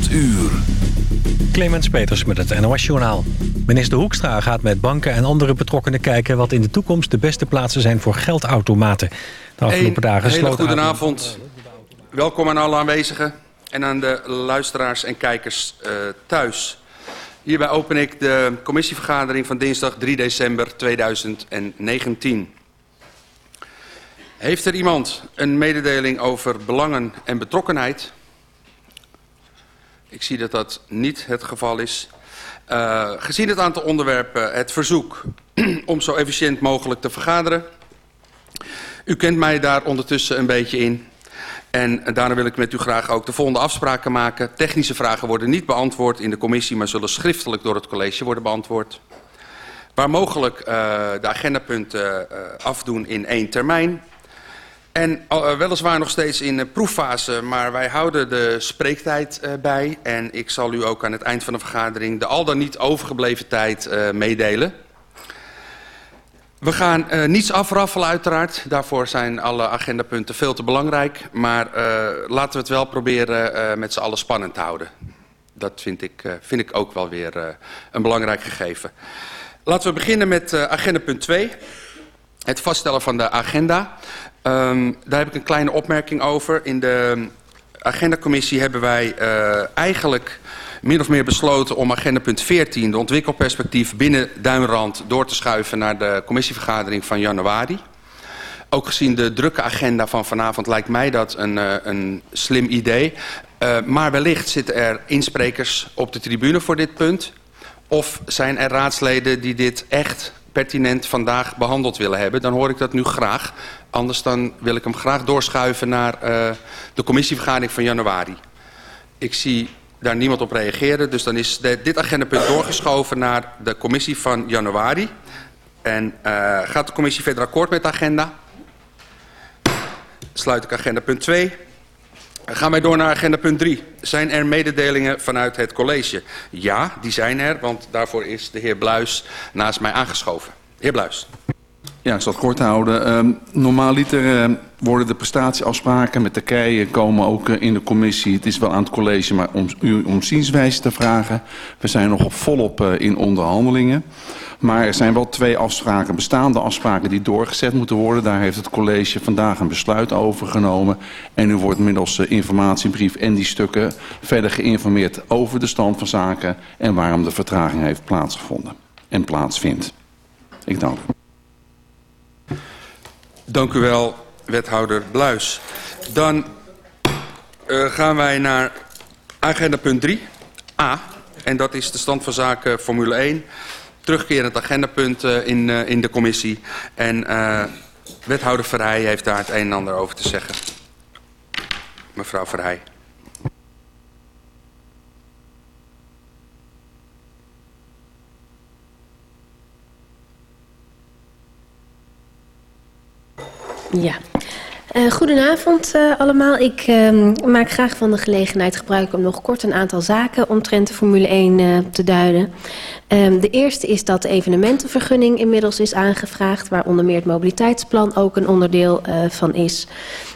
8 uur. Clemens Peters met het NOS-journaal. Minister Hoekstra gaat met banken en andere betrokkenen kijken... wat in de toekomst de beste plaatsen zijn voor geldautomaten. De afgelopen dagen hele sloot goedenavond. Welkom aan alle aanwezigen en aan de luisteraars en kijkers uh, thuis. Hierbij open ik de commissievergadering van dinsdag 3 december 2019. Heeft er iemand een mededeling over belangen en betrokkenheid? Ik zie dat dat niet het geval is. Uh, gezien het aantal onderwerpen, het verzoek om zo efficiënt mogelijk te vergaderen. U kent mij daar ondertussen een beetje in. En daarom wil ik met u graag ook de volgende afspraken maken. Technische vragen worden niet beantwoord in de commissie, maar zullen schriftelijk door het college worden beantwoord. Waar mogelijk uh, de agendapunten uh, afdoen in één termijn. En uh, weliswaar nog steeds in proeffase, maar wij houden de spreektijd uh, bij. En ik zal u ook aan het eind van de vergadering de al dan niet overgebleven tijd meedelen. We gaan niets afraffelen uiteraard. Daarvoor zijn alle agendapunten veel te belangrijk. Maar laten we het wel proberen met z'n allen spannend te houden. Dat vind ik, vind ik ook wel weer een belangrijk gegeven. Laten we beginnen met agenda punt 2. Het vaststellen van de agenda. Um, daar heb ik een kleine opmerking over. In de agendacommissie hebben wij uh, eigenlijk min of meer besloten om agenda punt 14, de ontwikkelperspectief binnen Duinrand, door te schuiven naar de commissievergadering van januari. Ook gezien de drukke agenda van vanavond lijkt mij dat een, uh, een slim idee. Uh, maar wellicht zitten er insprekers op de tribune voor dit punt. Of zijn er raadsleden die dit echt pertinent vandaag behandeld willen hebben, dan hoor ik dat nu graag. Anders dan wil ik hem graag doorschuiven naar uh, de commissievergadering van januari. Ik zie daar niemand op reageren, dus dan is dit agendapunt doorgeschoven naar de commissie van januari. En uh, gaat de commissie verder akkoord met de agenda? Sluit ik agenda punt 2. Gaan wij door naar agenda punt 3. Zijn er mededelingen vanuit het college? Ja, die zijn er, want daarvoor is de heer Bluis naast mij aangeschoven. Heer Bluis. Ja, ik zal het kort houden. Uh, normaaliter uh, worden de prestatieafspraken met Turkije komen ook uh, in de commissie. Het is wel aan het college, maar om u om zienswijze te vragen. We zijn nog op volop uh, in onderhandelingen. Maar er zijn wel twee afspraken, bestaande afspraken die doorgezet moeten worden. Daar heeft het college vandaag een besluit over genomen. En u wordt middels uh, informatiebrief en die stukken verder geïnformeerd over de stand van zaken en waarom de vertraging heeft plaatsgevonden en plaatsvindt. Ik dank u. Dank u wel, wethouder Bluis. Dan uh, gaan wij naar agenda punt 3, A. En dat is de stand van zaken Formule 1. Terugkerend agendapunt uh, in, uh, in de commissie. En wethouder Verheij heeft daar het een en ander over te zeggen. Mevrouw Verheij. Ja, uh, goedenavond uh, allemaal. Ik uh, maak graag van de gelegenheid gebruik om nog kort een aantal zaken omtrent de Formule 1 uh, te duiden. Um, de eerste is dat de evenementenvergunning inmiddels is aangevraagd, waar onder meer het mobiliteitsplan ook een onderdeel van is.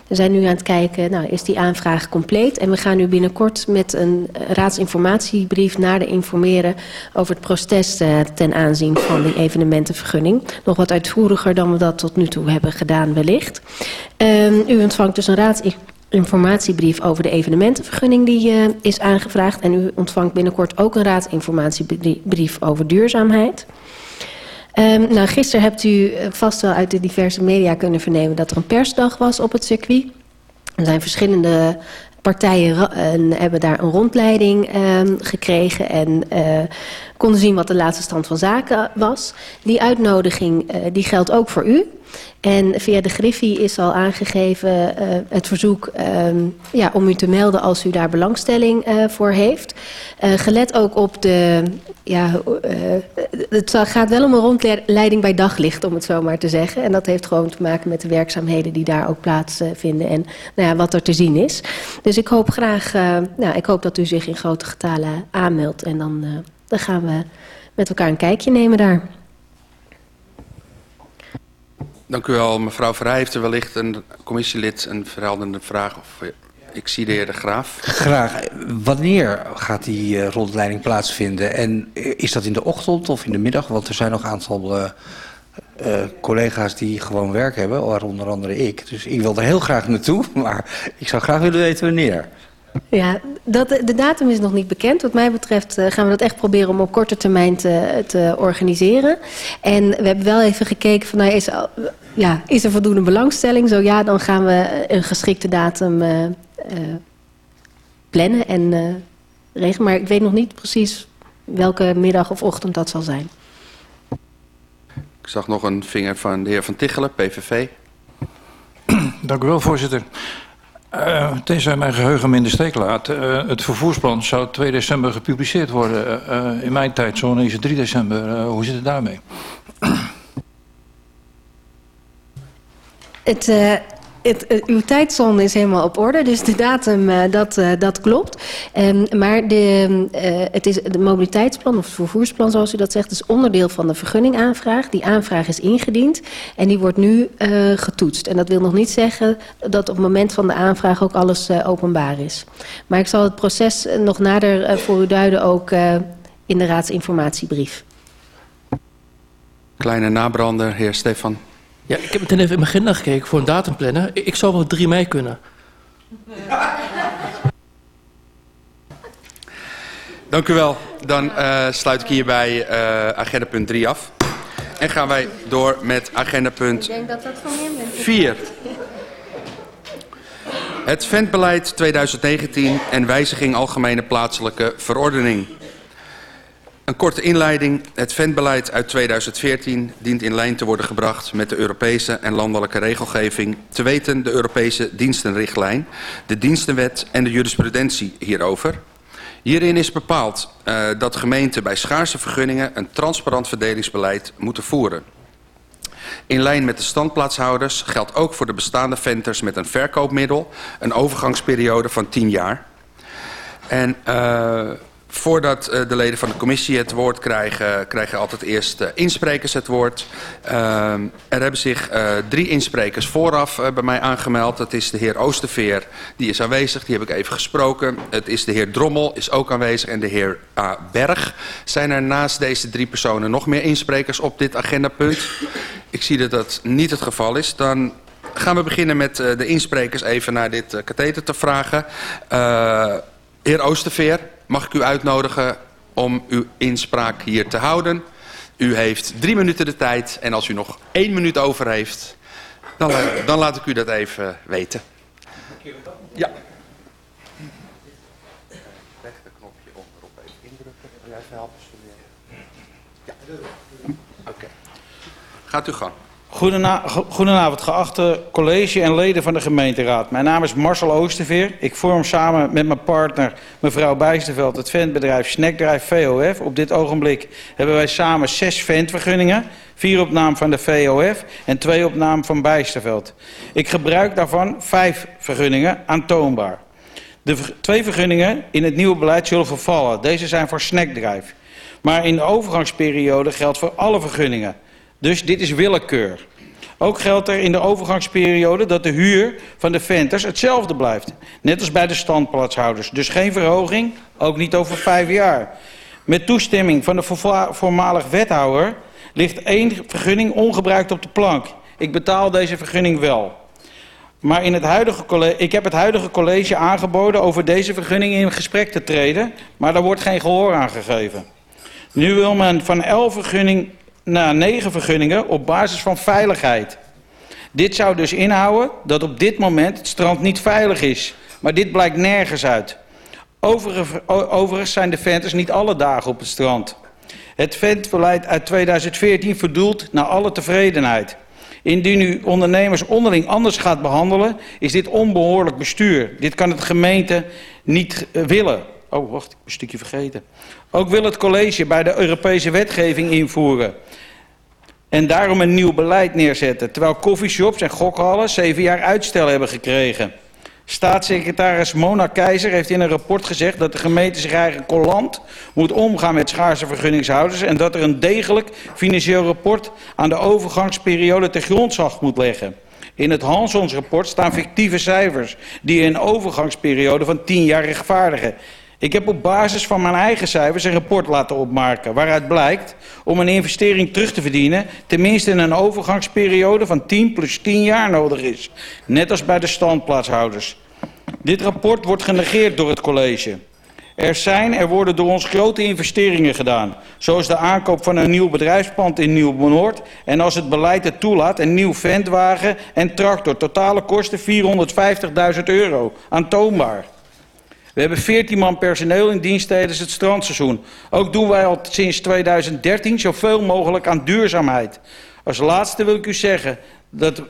We zijn nu aan het kijken, nou, is die aanvraag compleet? En we gaan nu binnenkort met een raadsinformatiebrief naar de informeren over het proces uh, ten aanzien van die evenementenvergunning. Nog wat uitvoeriger dan we dat tot nu toe hebben gedaan wellicht. Um, u ontvangt dus een raadsinformatiebrief over de evenementenvergunning die uh, is aangevraagd. En u ontvangt binnenkort ook een raadsinformatiebrief over duurzaamheid. Um, nou, gisteren hebt u vast wel uit de diverse media kunnen vernemen dat er een persdag was op het circuit. Er zijn verschillende partijen uh, hebben daar een rondleiding uh, gekregen en uh, konden zien wat de laatste stand van zaken was. Die uitnodiging uh, die geldt ook voor u. En via de Griffie is al aangegeven uh, het verzoek um, ja, om u te melden als u daar belangstelling uh, voor heeft. Gelet ook op de... Ja, het gaat wel om een rondleiding bij daglicht, om het zo maar te zeggen. En dat heeft gewoon te maken met de werkzaamheden die daar ook plaatsvinden en nou ja, wat er te zien is. Dus ik hoop graag nou, ik hoop dat u zich in grote getalen aanmeldt. En dan, dan gaan we met elkaar een kijkje nemen daar. Dank u wel. Mevrouw Verheij heeft er wellicht een commissielid een verheldende vraag. Of, ik zie de heer De Graaf. Graag. Wanneer gaat die uh, rondleiding plaatsvinden? En is dat in de ochtend of in de middag? Want er zijn nog een aantal uh, uh, collega's die gewoon werk hebben, waaronder andere ik. Dus ik wil er heel graag naartoe, maar ik zou graag willen weten wanneer. Ja, dat, de datum is nog niet bekend. Wat mij betreft uh, gaan we dat echt proberen om op korte termijn te, te organiseren. En we hebben wel even gekeken van, nou, is, ja, is er voldoende belangstelling? Zo ja, dan gaan we een geschikte datum uh, uh, plannen en regelen. Maar ik weet nog niet precies welke middag of ochtend dat zal zijn. Ik zag nog een vinger van de heer Van Tichelen, PVV. Dank u wel, voorzitter. Uh, tenzij mijn geheugen me in de steek laat. Uh, het vervoersplan zou 2 december gepubliceerd worden. Uh, in mijn tijdzone is het 3 december. hoe zit het daarmee? Het, het, uh, uw tijdzone is helemaal op orde, dus de datum uh, dat, uh, dat klopt. Um, maar de, het is de mobiliteitsplan of het vervoersplan zoals u dat zegt... is onderdeel van de vergunningaanvraag. Die aanvraag is ingediend en die wordt nu getoetst. En dat wil nog niet zeggen dat op het moment van de aanvraag ook alles openbaar is. Maar ik zal het proces nog nader voor u duiden ook in de raadsinformatiebrief. Kleine nabrander, heer Stefan. Ja, ik heb meteen even in mijn agenda gekeken voor een datumplanner. Ik zou wel 3 mei kunnen. Dank u wel. Dan uh, sluit ik hierbij uh, agenda punt 3 af. En gaan wij door met agenda punt 4. Het ventbeleid 2019 en wijziging algemene plaatselijke verordening. Een korte inleiding. Het ventbeleid uit 2014 dient in lijn te worden gebracht met de Europese en landelijke regelgeving. Te weten de Europese dienstenrichtlijn, de dienstenwet en de jurisprudentie hierover. Hierin is bepaald uh, dat gemeenten bij schaarse vergunningen een transparant verdelingsbeleid moeten voeren. In lijn met de standplaatshouders geldt ook voor de bestaande venters met een verkoopmiddel een overgangsperiode van 10 jaar. En uh, Voordat uh, de leden van de commissie het woord krijgen, krijgen altijd eerst uh, insprekers het woord. Uh, er hebben zich drie insprekers vooraf bij mij aangemeld. Dat is de heer Oosterveer, die is aanwezig, die heb ik even gesproken. Het is de heer Drommel, is ook aanwezig en de heer A. Berg. Zijn er naast deze drie personen nog meer insprekers op dit agendapunt? Ik zie dat dat niet het geval is. Dan gaan we beginnen met de insprekers even naar dit katheter te vragen. heer Oosterveer. Mag ik u uitnodigen om uw inspraak hier te houden. U heeft drie minuten de tijd en als u nog één minuut over heeft, dan, dan laat ik u dat even weten. Ja. Rechterknopje onderop even indrukken. Wil jij even helpen? Ja. Oké. Okay. Gaat u gang. Goedenavond, geachte college en leden van de gemeenteraad. Mijn naam is Marcel Oosterveer. Ik vorm samen met mijn partner mevrouw Bijsterveld het ventbedrijf Snackdrive VOF. Op dit ogenblik hebben wij samen zes ventvergunningen. Vier op naam van de VOF en twee op naam van Bijsterveld. Ik gebruik daarvan vijf vergunningen aantoonbaar. De twee vergunningen in het nieuwe beleid zullen vervallen. Deze zijn voor Snackdrive. Maar in de overgangsperiode geldt voor alle vergunningen. Dus dit is willekeur. Ook geldt er in de overgangsperiode dat de huur van de venters hetzelfde blijft. Net als bij de standplaatshouders. Dus geen verhoging, ook niet over vijf jaar. Met toestemming van de voormalig wethouder ligt één vergunning ongebruikt op de plank. Ik betaal deze vergunning wel. Maar in het huidige college, ik heb het huidige college aangeboden over deze vergunning in gesprek te treden, maar daar wordt geen gehoor aan gegeven. Nu wil men van elf vergunning naar negen vergunningen op basis van veiligheid. Dit zou dus inhouden dat op dit moment het strand niet veilig is. Maar dit blijkt nergens uit. Overigens zijn de venters niet alle dagen op het strand. Het ventbeleid uit 2014 verdoelt naar alle tevredenheid. Indien u ondernemers onderling anders gaat behandelen, is dit onbehoorlijk bestuur. Dit kan het gemeente niet uh, willen. Oh, wacht, ik een stukje vergeten. Ook wil het college bij de Europese wetgeving invoeren. En daarom een nieuw beleid neerzetten. Terwijl coffeeshops en gokhallen zeven jaar uitstel hebben gekregen. Staatssecretaris Mona Keizer heeft in een rapport gezegd dat de gemeente zich eigen collant moet omgaan met schaarse vergunningshouders en dat er een degelijk financieel rapport aan de overgangsperiode ter grondslag moet leggen. In het Hansons-rapport staan fictieve cijfers die een overgangsperiode van 10 jaar rechtvaardigen. Ik heb op basis van mijn eigen cijfers een rapport laten opmaken... waaruit blijkt om een investering terug te verdienen... tenminste een overgangsperiode van 10 plus 10 jaar nodig is. Net als bij de standplaatshouders. Dit rapport wordt genegeerd door het college. Er zijn, er worden door ons grote investeringen gedaan. Zoals de aankoop van een nieuw bedrijfspand in Nieuw-Noord. En als het beleid het toelaat, een nieuw ventwagen en tractor. Totale kosten 450.000 euro. Aantoonbaar. We hebben 14 man personeel in dienst tijdens het strandseizoen. Ook doen wij al sinds 2013 zoveel mogelijk aan duurzaamheid. Als laatste wil ik u zeggen dat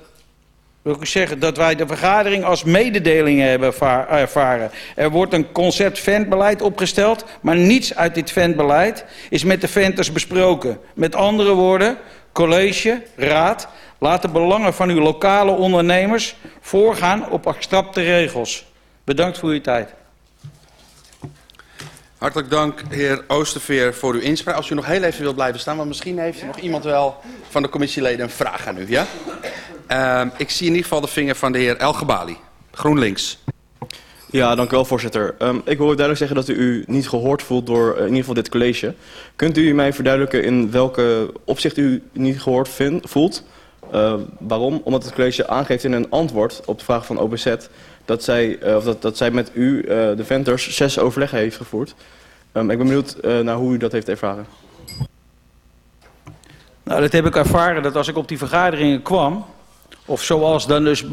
wil ik zeggen dat wij de vergadering als mededelingen hebben ervaren. Er wordt een concept ventbeleid opgesteld, maar niets uit dit ventbeleid is met de venters besproken. Met andere woorden, college, raad, laat de belangen van uw lokale ondernemers voorgaan op abstracte regels. Bedankt voor uw tijd. Hartelijk dank, heer Oosterveer, voor uw inspraak. Als u nog heel even wilt blijven staan, want misschien heeft nog iemand wel van de commissieleden een vraag aan u. Ja? Uh, ik zie in ieder geval de vinger van de heer Elgebali, GroenLinks. Ja, dank u wel, voorzitter. Um, ik wil duidelijk zeggen dat u u niet gehoord voelt door uh, in ieder geval dit college. Kunt u mij verduidelijken in welke opzicht u niet gehoord voelt? Uh, waarom? Omdat het college aangeeft in een antwoord op de vraag van OBZ dat zij, uh, of dat, dat zij met u, de venters, zes overleggen heeft gevoerd. Um, ik ben benieuwd naar hoe u dat heeft ervaren. Nou, dat heb ik ervaren dat als ik op die vergaderingen kwam, of zoals dan dus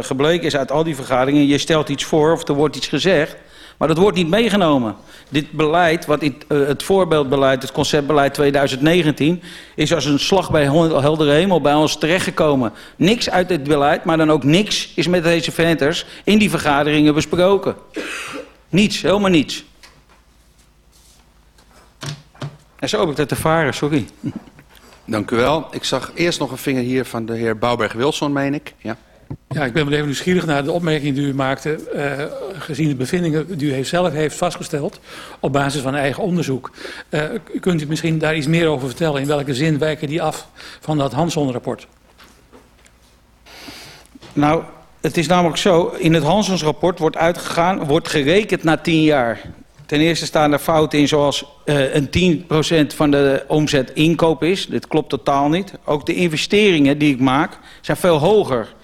gebleken is uit al die vergaderingen, je stelt iets voor of er wordt iets gezegd, maar dat wordt niet meegenomen. Dit beleid, wat in, uh, het voorbeeldbeleid, het conceptbeleid 2019, is als een slag bij heldere hemel bij ons terechtgekomen. Niks uit dit beleid, maar dan ook niks is met deze venters in die vergaderingen besproken. Niets, helemaal niets. En zo heb ik dat ervaren, sorry. Dank u wel. Ik zag eerst nog een vinger hier van de heer Bouwberg-Wilson, meen ik. Ja. Ja, ik ben wel even nieuwsgierig naar de opmerking die u maakte, uh, gezien de bevindingen die u zelf heeft vastgesteld op basis van eigen onderzoek. Uh, kunt u misschien daar iets meer over vertellen? In welke zin wijken die af van dat Hanson-rapport? Nou, het is namelijk zo, in het Hansons-rapport wordt uitgegaan, wordt gerekend na tien jaar. Ten eerste staan er fouten in zoals uh, een 10% van de omzet inkoop is. Dit klopt totaal niet. Ook de investeringen die ik maak zijn veel hoger.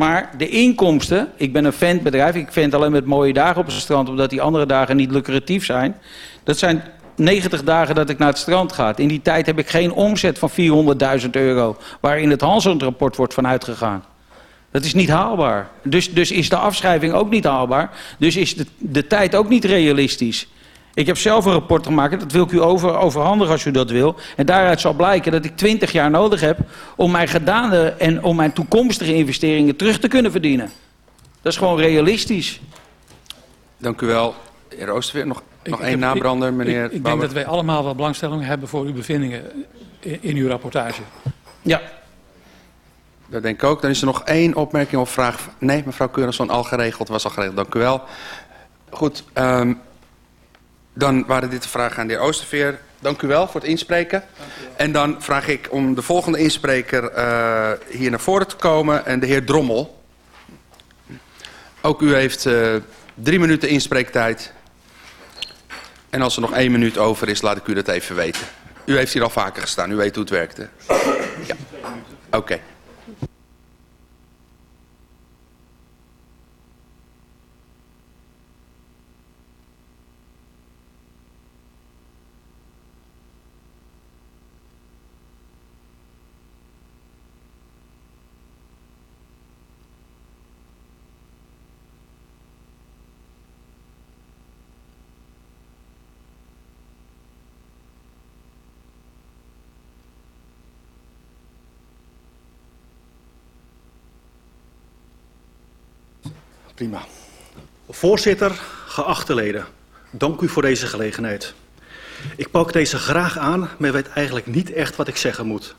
Maar de inkomsten, ik ben een ventbedrijf, ik vent alleen met mooie dagen op het strand... omdat die andere dagen niet lucratief zijn. Dat zijn 90 dagen dat ik naar het strand ga. In die tijd heb ik geen omzet van 400.000 euro... waar in het Hansond-rapport wordt van uitgegaan. Dat is niet haalbaar. Dus, dus is de afschrijving ook niet haalbaar. Dus is de, de tijd ook niet realistisch. Ik heb zelf een rapport gemaakt, dat wil ik u over, overhandigen als u dat wil. En daaruit zal blijken dat ik 20 jaar nodig heb om mijn gedane en om mijn toekomstige investeringen terug te kunnen verdienen. Dat is gewoon realistisch. Dank u wel. Heer Oosterweer, nog, nog één nabrander, meneer Ik, ik denk dat wij allemaal wel belangstelling hebben voor uw bevindingen in, in uw rapportage. Ja, dat denk ik ook. Dan is er nog één opmerking of vraag. Nee, mevrouw Keurenson, al geregeld, was al geregeld. Dank u wel. Goed, um, dan waren dit de vragen aan de heer Oosterveer. Dank u wel voor het inspreken. En dan vraag ik om de volgende inspreker uh, hier naar voren te komen. En de heer Drommel. Ook u heeft uh, drie minuten inspreektijd. En als er nog één minuut over is, laat ik u dat even weten. U heeft hier al vaker gestaan, u weet hoe het werkte. Ja. Oké. Prima. Voorzitter, geachte leden, dank u voor deze gelegenheid. Ik pak deze graag aan, maar weet eigenlijk niet echt wat ik zeggen moet.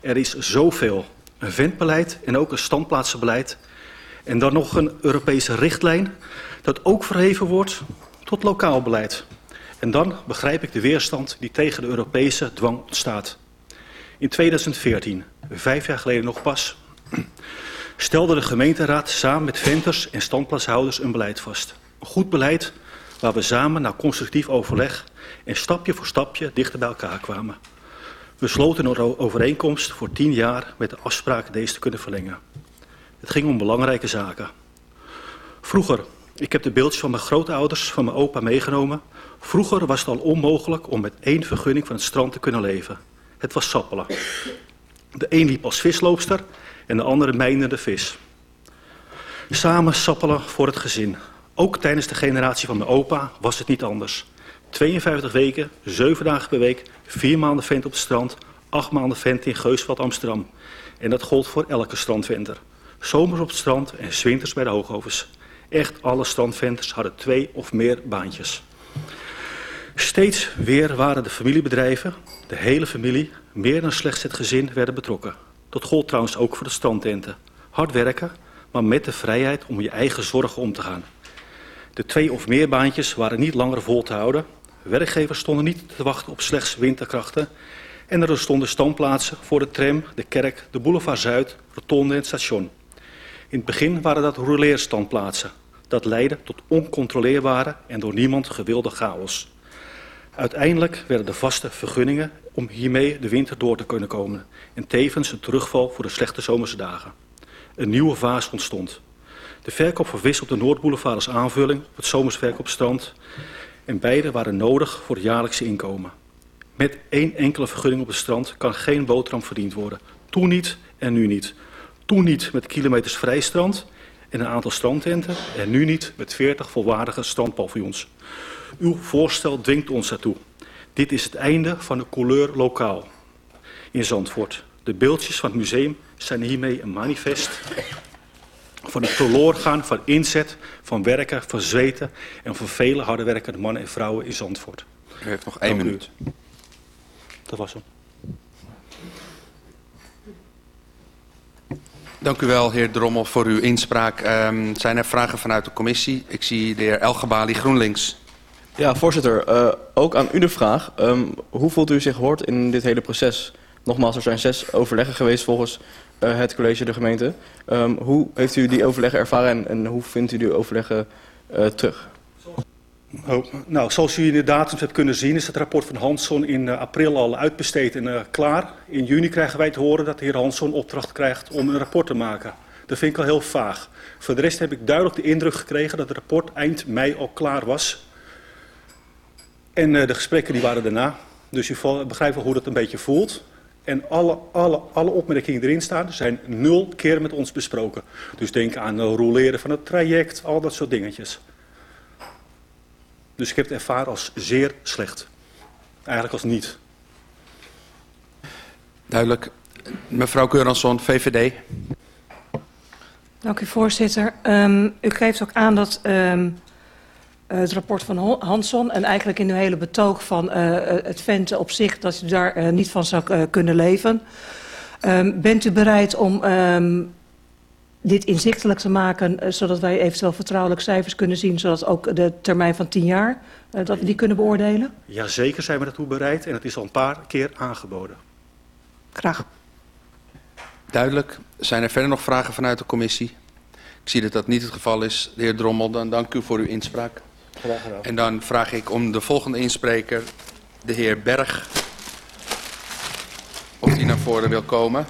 Er is zoveel. Een ventbeleid en ook een standplaatsenbeleid. En dan nog een Europese richtlijn dat ook verheven wordt tot lokaal beleid. En dan begrijp ik de weerstand die tegen de Europese dwang ontstaat. In 2014, vijf jaar geleden nog pas, stelde de gemeenteraad samen met venters en standplaatshouders een beleid vast. Een goed beleid waar we samen na constructief overleg en stapje voor stapje dichter bij elkaar kwamen. We sloten een overeenkomst voor tien jaar met de afspraak deze te kunnen verlengen. Het ging om belangrijke zaken. Vroeger, ik heb de beeldjes van mijn grootouders, van mijn opa meegenomen. Vroeger was het al onmogelijk om met één vergunning van het strand te kunnen leven. Het was sappelen. De een liep als visloopster en de andere mijnende vis. Samen sappelen voor het gezin. Ook tijdens de generatie van mijn opa was het niet anders. 52 weken, 7 dagen per week, 4 maanden vent op het strand, 8 maanden vent in Geusveld, Amsterdam. En dat gold voor elke strandventer. Zomers op het strand en zwinters bij de hoogovens. Echt alle strandventers hadden twee of meer baantjes. Steeds weer waren de familiebedrijven, de hele familie, meer dan slechts het gezin werden betrokken. Dat gold trouwens ook voor de strandtenten. Hard werken, maar met de vrijheid om je eigen zorgen om te gaan. De twee of meer baantjes waren niet langer vol te houden. Werkgevers stonden niet te wachten op slechts winterkrachten. En er stonden standplaatsen voor de tram, de kerk, de boulevard Zuid, rotonde en het station. In het begin waren dat rouleerstandplaatsen. Dat leidde tot oncontroleerbare en door niemand gewilde chaos. Uiteindelijk werden de vaste vergunningen om hiermee de winter door te kunnen komen. En tevens een terugval voor de slechte zomerse dagen. Een nieuwe vaas ontstond. De verkoop van vis op de Noordboulevard aanvulling op het zomersverkoop op strand. En beide waren nodig voor het jaarlijkse inkomen. Met één enkele vergunning op het strand kan geen boterham verdiend worden. Toen niet en nu niet. Toen niet met kilometers vrij strand en een aantal strandtenten. En nu niet met 40 volwaardige strandpaviljoens. Uw voorstel dwingt ons daartoe. Dit is het einde van de couleur lokaal in Zandvoort. De beeldjes van het museum zijn hiermee een manifest van het verloren gaan van inzet, van werken, van zweten en van vele harde werkende mannen en vrouwen in Zandvoort. U heeft nog één minuut. Dat was hem. Dank u wel, heer Drommel, voor uw inspraak. Ehm, zijn er vragen vanuit de commissie? Ik zie de heer Elgebali, GroenLinks. Ja, voorzitter. eh, ook aan u de vraag. Ehm, hoe voelt u zich gehoord in dit hele proces? Nogmaals, er zijn zes overleggen geweest volgens eh, het college de gemeente. Ehm, hoe heeft u die overleggen ervaren en, hoe vindt u die overleggen eh, terug? Oh, nou, zoals u in de datums hebt kunnen zien, is het rapport van Hansson in april al uitbesteed en klaar. In juni krijgen wij te horen dat de heer Hansson opdracht krijgt om een rapport te maken. Dat vind ik al heel vaag. Voor de rest heb ik duidelijk de indruk gekregen dat het rapport eind mei al klaar was. En eh, de gesprekken die waren daarna. Dus u begrijpt wel hoe dat een beetje voelt. En alle, alle, alle opmerkingen die erin staan zijn nul keer met ons besproken. Dus denk aan het roleren van het traject, al dat soort dingetjes. Dus ik heb het ervaren als zeer slecht. Eigenlijk als niet. Duidelijk. Mevrouw Keuransson, VVD. Dank u, voorzitter. Ehm, u geeft ook aan dat ehm, het rapport van Hansson en eigenlijk in uw hele betoog van eh, het venten op zich, dat u daar eh, niet van zou eh, kunnen leven. Ehm, bent u bereid om ehm, dit inzichtelijk te maken, eh, zodat wij eventueel vertrouwelijk cijfers kunnen zien, zodat ook de termijn van tien jaar, eh, dat we die kunnen beoordelen? Jazeker zijn we daartoe bereid en het is al een paar keer aangeboden. Graag. Duidelijk. Zijn er verder nog vragen vanuit de commissie? Ik zie dat dat niet het geval is. De heer Drommel, dan dank u voor uw inspraak. En dan vraag ik om de volgende inspreker, de heer Berg, of die naar voren wil komen.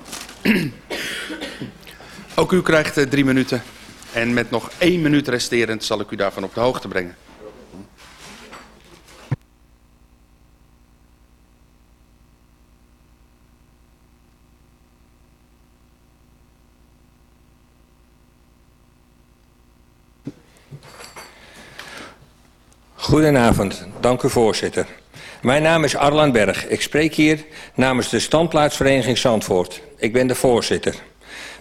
Ook u krijgt eh, drie minuten. En met nog één minuut resterend zal ik u daarvan op de hoogte brengen. Goedenavond, dank u voorzitter. Mijn naam is Arlan Berg. Ik spreek hier namens de Standplaatsvereniging Zandvoort. Ik ben de voorzitter.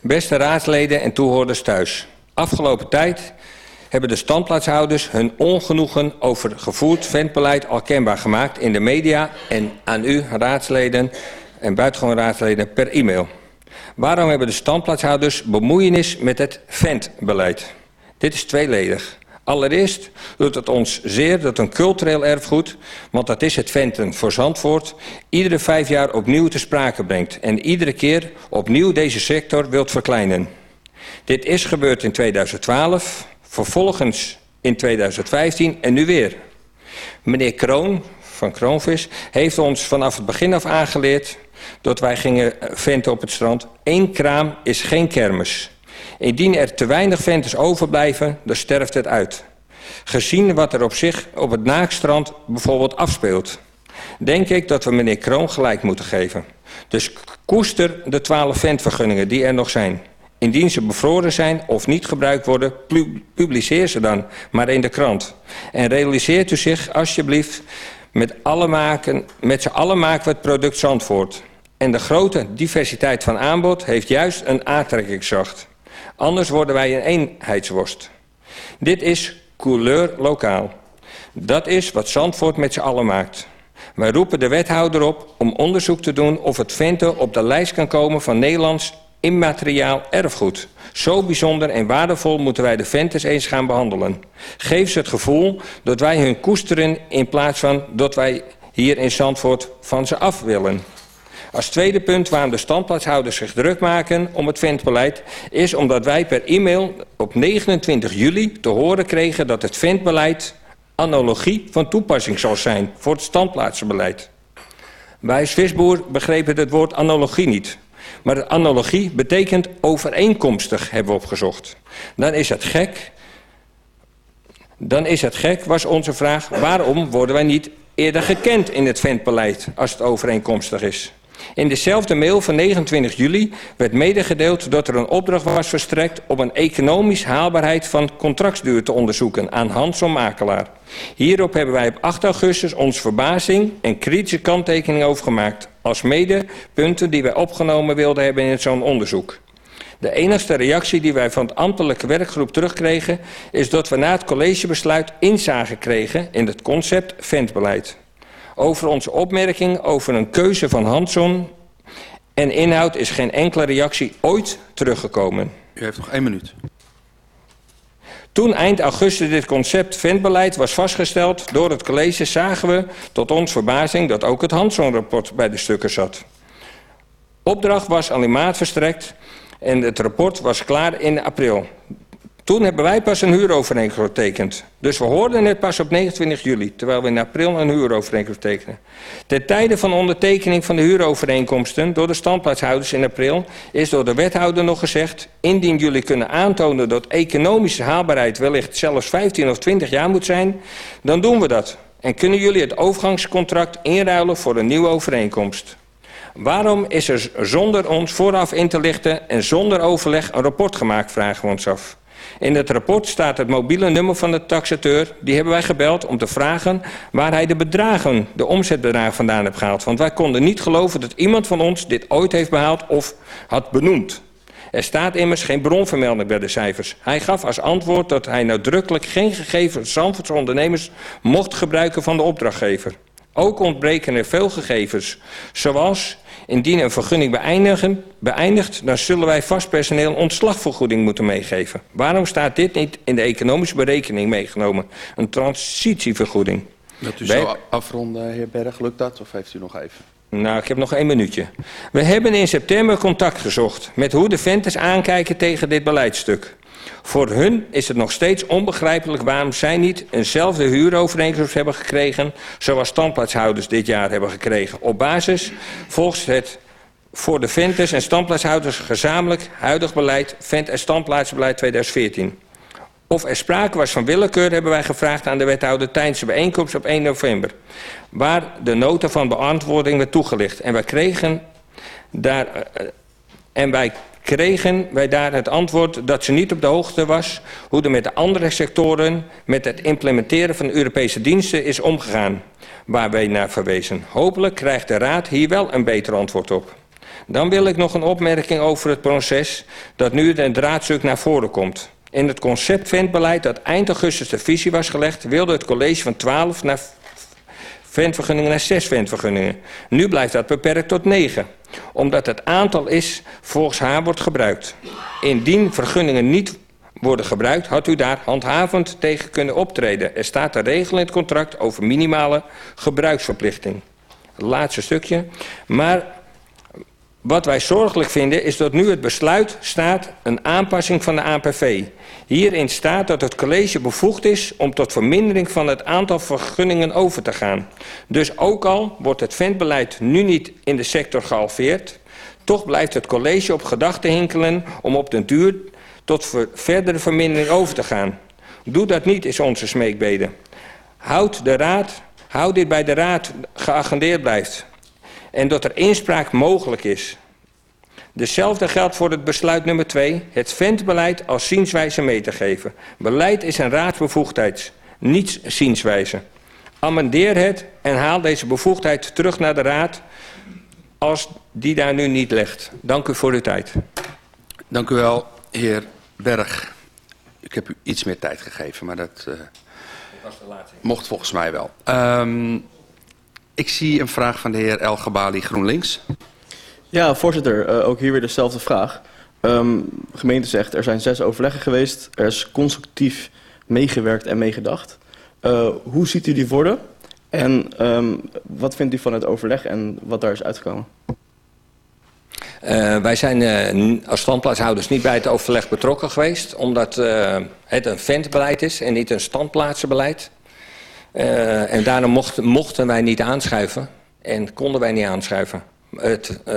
Beste raadsleden en toehoorders thuis. Afgelopen tijd hebben de standplaatshouders hun ongenoegen over gevoerd ventbeleid al kenbaar gemaakt in de media en aan u raadsleden en buitengewoon raadsleden per e-mail. Waarom hebben de standplaatshouders bemoeienis met het ventbeleid? Dit is tweeledig. Allereerst doet het ons zeer dat een cultureel erfgoed, want dat is het Venten voor Zandvoort, iedere vijf jaar opnieuw te sprake brengt en iedere keer opnieuw deze sector wilt verkleinen. Dit is gebeurd in 2012, vervolgens in 2015 en nu weer. Meneer Kroon van Kroonvis heeft ons vanaf het begin af aangeleerd dat wij gingen venten op het strand. Eén kraam is geen kermis. Indien er te weinig venters overblijven, dan sterft het uit. Gezien wat er op zich op het naakstrand bijvoorbeeld afspeelt. Denk ik dat we meneer Kroon gelijk moeten geven. Dus koester de 12 ventvergunningen die er nog zijn. Indien ze bevroren zijn of niet gebruikt worden, publiceer ze dan maar in de krant. En realiseert u zich alsjeblieft, met, alle maken, met z'n allen maken we het product Zandvoort. En de grote diversiteit van aanbod heeft juist een aantrekkingskracht. Anders worden wij een eenheidsworst. Dit is couleur lokaal. Dat is wat Zandvoort met z'n allen maakt. Wij roepen de wethouder op om onderzoek te doen of het Vente op de lijst kan komen van Nederlands immateriaal erfgoed. Zo bijzonder en waardevol moeten wij de Ventes eens gaan behandelen. Geef ze het gevoel dat wij hun koesteren in plaats van dat wij hier in Zandvoort van ze af willen. Als tweede punt waarom de standplaatshouders zich druk maken om het ventbeleid... is omdat wij per e-mail op 29 juli te horen kregen dat het ventbeleid analogie van toepassing zal zijn voor het standplaatsenbeleid. Wij als visboer begrepen het woord analogie niet. Maar de analogie betekent overeenkomstig, hebben we opgezocht. Dan is het gek, dan is het gek, was onze vraag, waarom worden wij niet eerder gekend in het ventbeleid als het overeenkomstig is? In dezelfde mail van 29 juli werd medegedeeld dat er een opdracht was verstrekt om een economisch haalbaarheid van contractsduur te onderzoeken aan Hanson Makelaar. Hierop hebben wij op 8 augustus ons verbazing en kritische kanttekening over gemaakt, als mede punten die wij opgenomen wilden hebben in zo'n onderzoek. De enige reactie die wij van de ambtelijke werkgroep terugkregen is dat we na het collegebesluit inzage kregen in het concept ventbeleid over onze opmerking over een keuze van Hanson en inhoud is geen enkele reactie ooit teruggekomen. U heeft nog één minuut. Toen eind augustus dit concept ventbeleid was vastgesteld door het college zagen we tot ons verbazing dat ook het Hanson-rapport bij de stukken zat. Opdracht was al in maart verstrekt en het rapport was klaar in april. Toen hebben wij pas een huurovereenkomst getekend. Dus we hoorden het pas op 29 juli, terwijl we in april een huurovereenkomst tekenen. Ten tijde van ondertekening van de huurovereenkomsten door de standplaatshouders in april is door de wethouder nog gezegd, indien jullie kunnen aantonen dat economische haalbaarheid wellicht zelfs 15 of 20 jaar moet zijn, dan doen we dat. En kunnen jullie het overgangscontract inruilen voor een nieuwe overeenkomst. Waarom is er zonder ons vooraf in te lichten en zonder overleg een rapport gemaakt, vragen we ons af. In het rapport staat het mobiele nummer van de taxateur. Die hebben wij gebeld om te vragen waar hij de bedragen, de omzetbedragen vandaan heeft gehaald. Want wij konden niet geloven dat iemand van ons dit ooit heeft behaald of had benoemd. Er staat immers geen bronvermelding bij de cijfers. Hij gaf als antwoord dat hij nadrukkelijk geen gegevens Zandvoortse ondernemers mocht gebruiken van de opdrachtgever. Ook ontbreken er veel gegevens, zoals Indien een vergunning beëindigen, beëindigt, dan zullen wij vast personeel ontslagvergoeding moeten meegeven. Waarom staat dit niet in de economische berekening meegenomen? Een transitievergoeding. Wilt u zo afronden, heer Berg? Lukt dat of heeft u nog even? Nou, ik heb nog één minuutje. We hebben in september contact gezocht met hoe de venters aankijken tegen dit beleidstuk. Voor hun is het nog steeds onbegrijpelijk waarom zij niet eenzelfde huurovereenkomst hebben gekregen... zoals standplaatshouders dit jaar hebben gekregen. Op basis volgens het voor de venters en standplaatshouders gezamenlijk huidig beleid... vent- en standplaatsbeleid 2014. Of er sprake was van willekeur hebben wij gevraagd aan de wethouder tijdens de bijeenkomst op 1 november. Waar de nota van beantwoording werd toegelicht. En wij kregen daar... Eh, en wij kregen wij daar het antwoord dat ze niet op de hoogte was hoe er met de andere sectoren met het implementeren van Europese diensten is omgegaan, waar wij naar verwezen. Hopelijk krijgt de Raad hier wel een beter antwoord op. Dan wil ik nog een opmerking over het proces dat nu het draadstuk naar voren komt. In het concept ventbeleid dat eind augustus de visie was gelegd, wilde het college van 12 naar ventvergunningen naar 6 ventvergunningen. Nu blijft dat beperkt tot 9 omdat het aantal is volgens haar wordt gebruikt. Indien vergunningen niet worden gebruikt, had u daar handhavend tegen kunnen optreden. Er staat een regel in het contract over minimale gebruiksverplichting. Laatste stukje. Maar Wat wij zorgelijk vinden is dat nu het besluit staat een aanpassing van de APV. Hierin staat dat het college bevoegd is om tot vermindering van het aantal vergunningen over te gaan. Dus ook al wordt het ventbeleid nu niet in de sector gehalveerd, toch blijft het college op gedachten hinkelen om op den duur tot ver verdere vermindering over te gaan. Doe dat niet, is onze smeekbede. Houd, de raad, houd dit bij de raad geagendeerd blijft en dat er inspraak mogelijk is. Hetzelfde geldt voor het besluit nummer 2, het ventbeleid als zienswijze mee te geven. Beleid is een raadsbevoegdheid, niet zienswijze. Amendeer het en haal deze bevoegdheid terug naar de raad als die daar nu niet ligt. Dank u voor uw tijd. Dank u wel, heer Berg. Ik heb u iets meer tijd gegeven, maar dat uh, mocht volgens mij wel. Um, ik zie een vraag van de heer El Gabali GroenLinks. Ja, voorzitter, uh, ook hier weer dezelfde vraag. Um, de gemeente zegt er zijn zes overleggen geweest. Er is constructief meegewerkt en meegedacht. Uh, hoe ziet u die worden? En um, wat vindt u van het overleg en wat daar is uitgekomen? Uh, wij zijn uh, als standplaatshouders niet bij het overleg betrokken geweest, omdat uh, het een ventbeleid is en niet een standplaatsenbeleid. Uh, en daarom mochten, mochten wij niet aanschuiven en konden wij niet aanschuiven. Het, uh,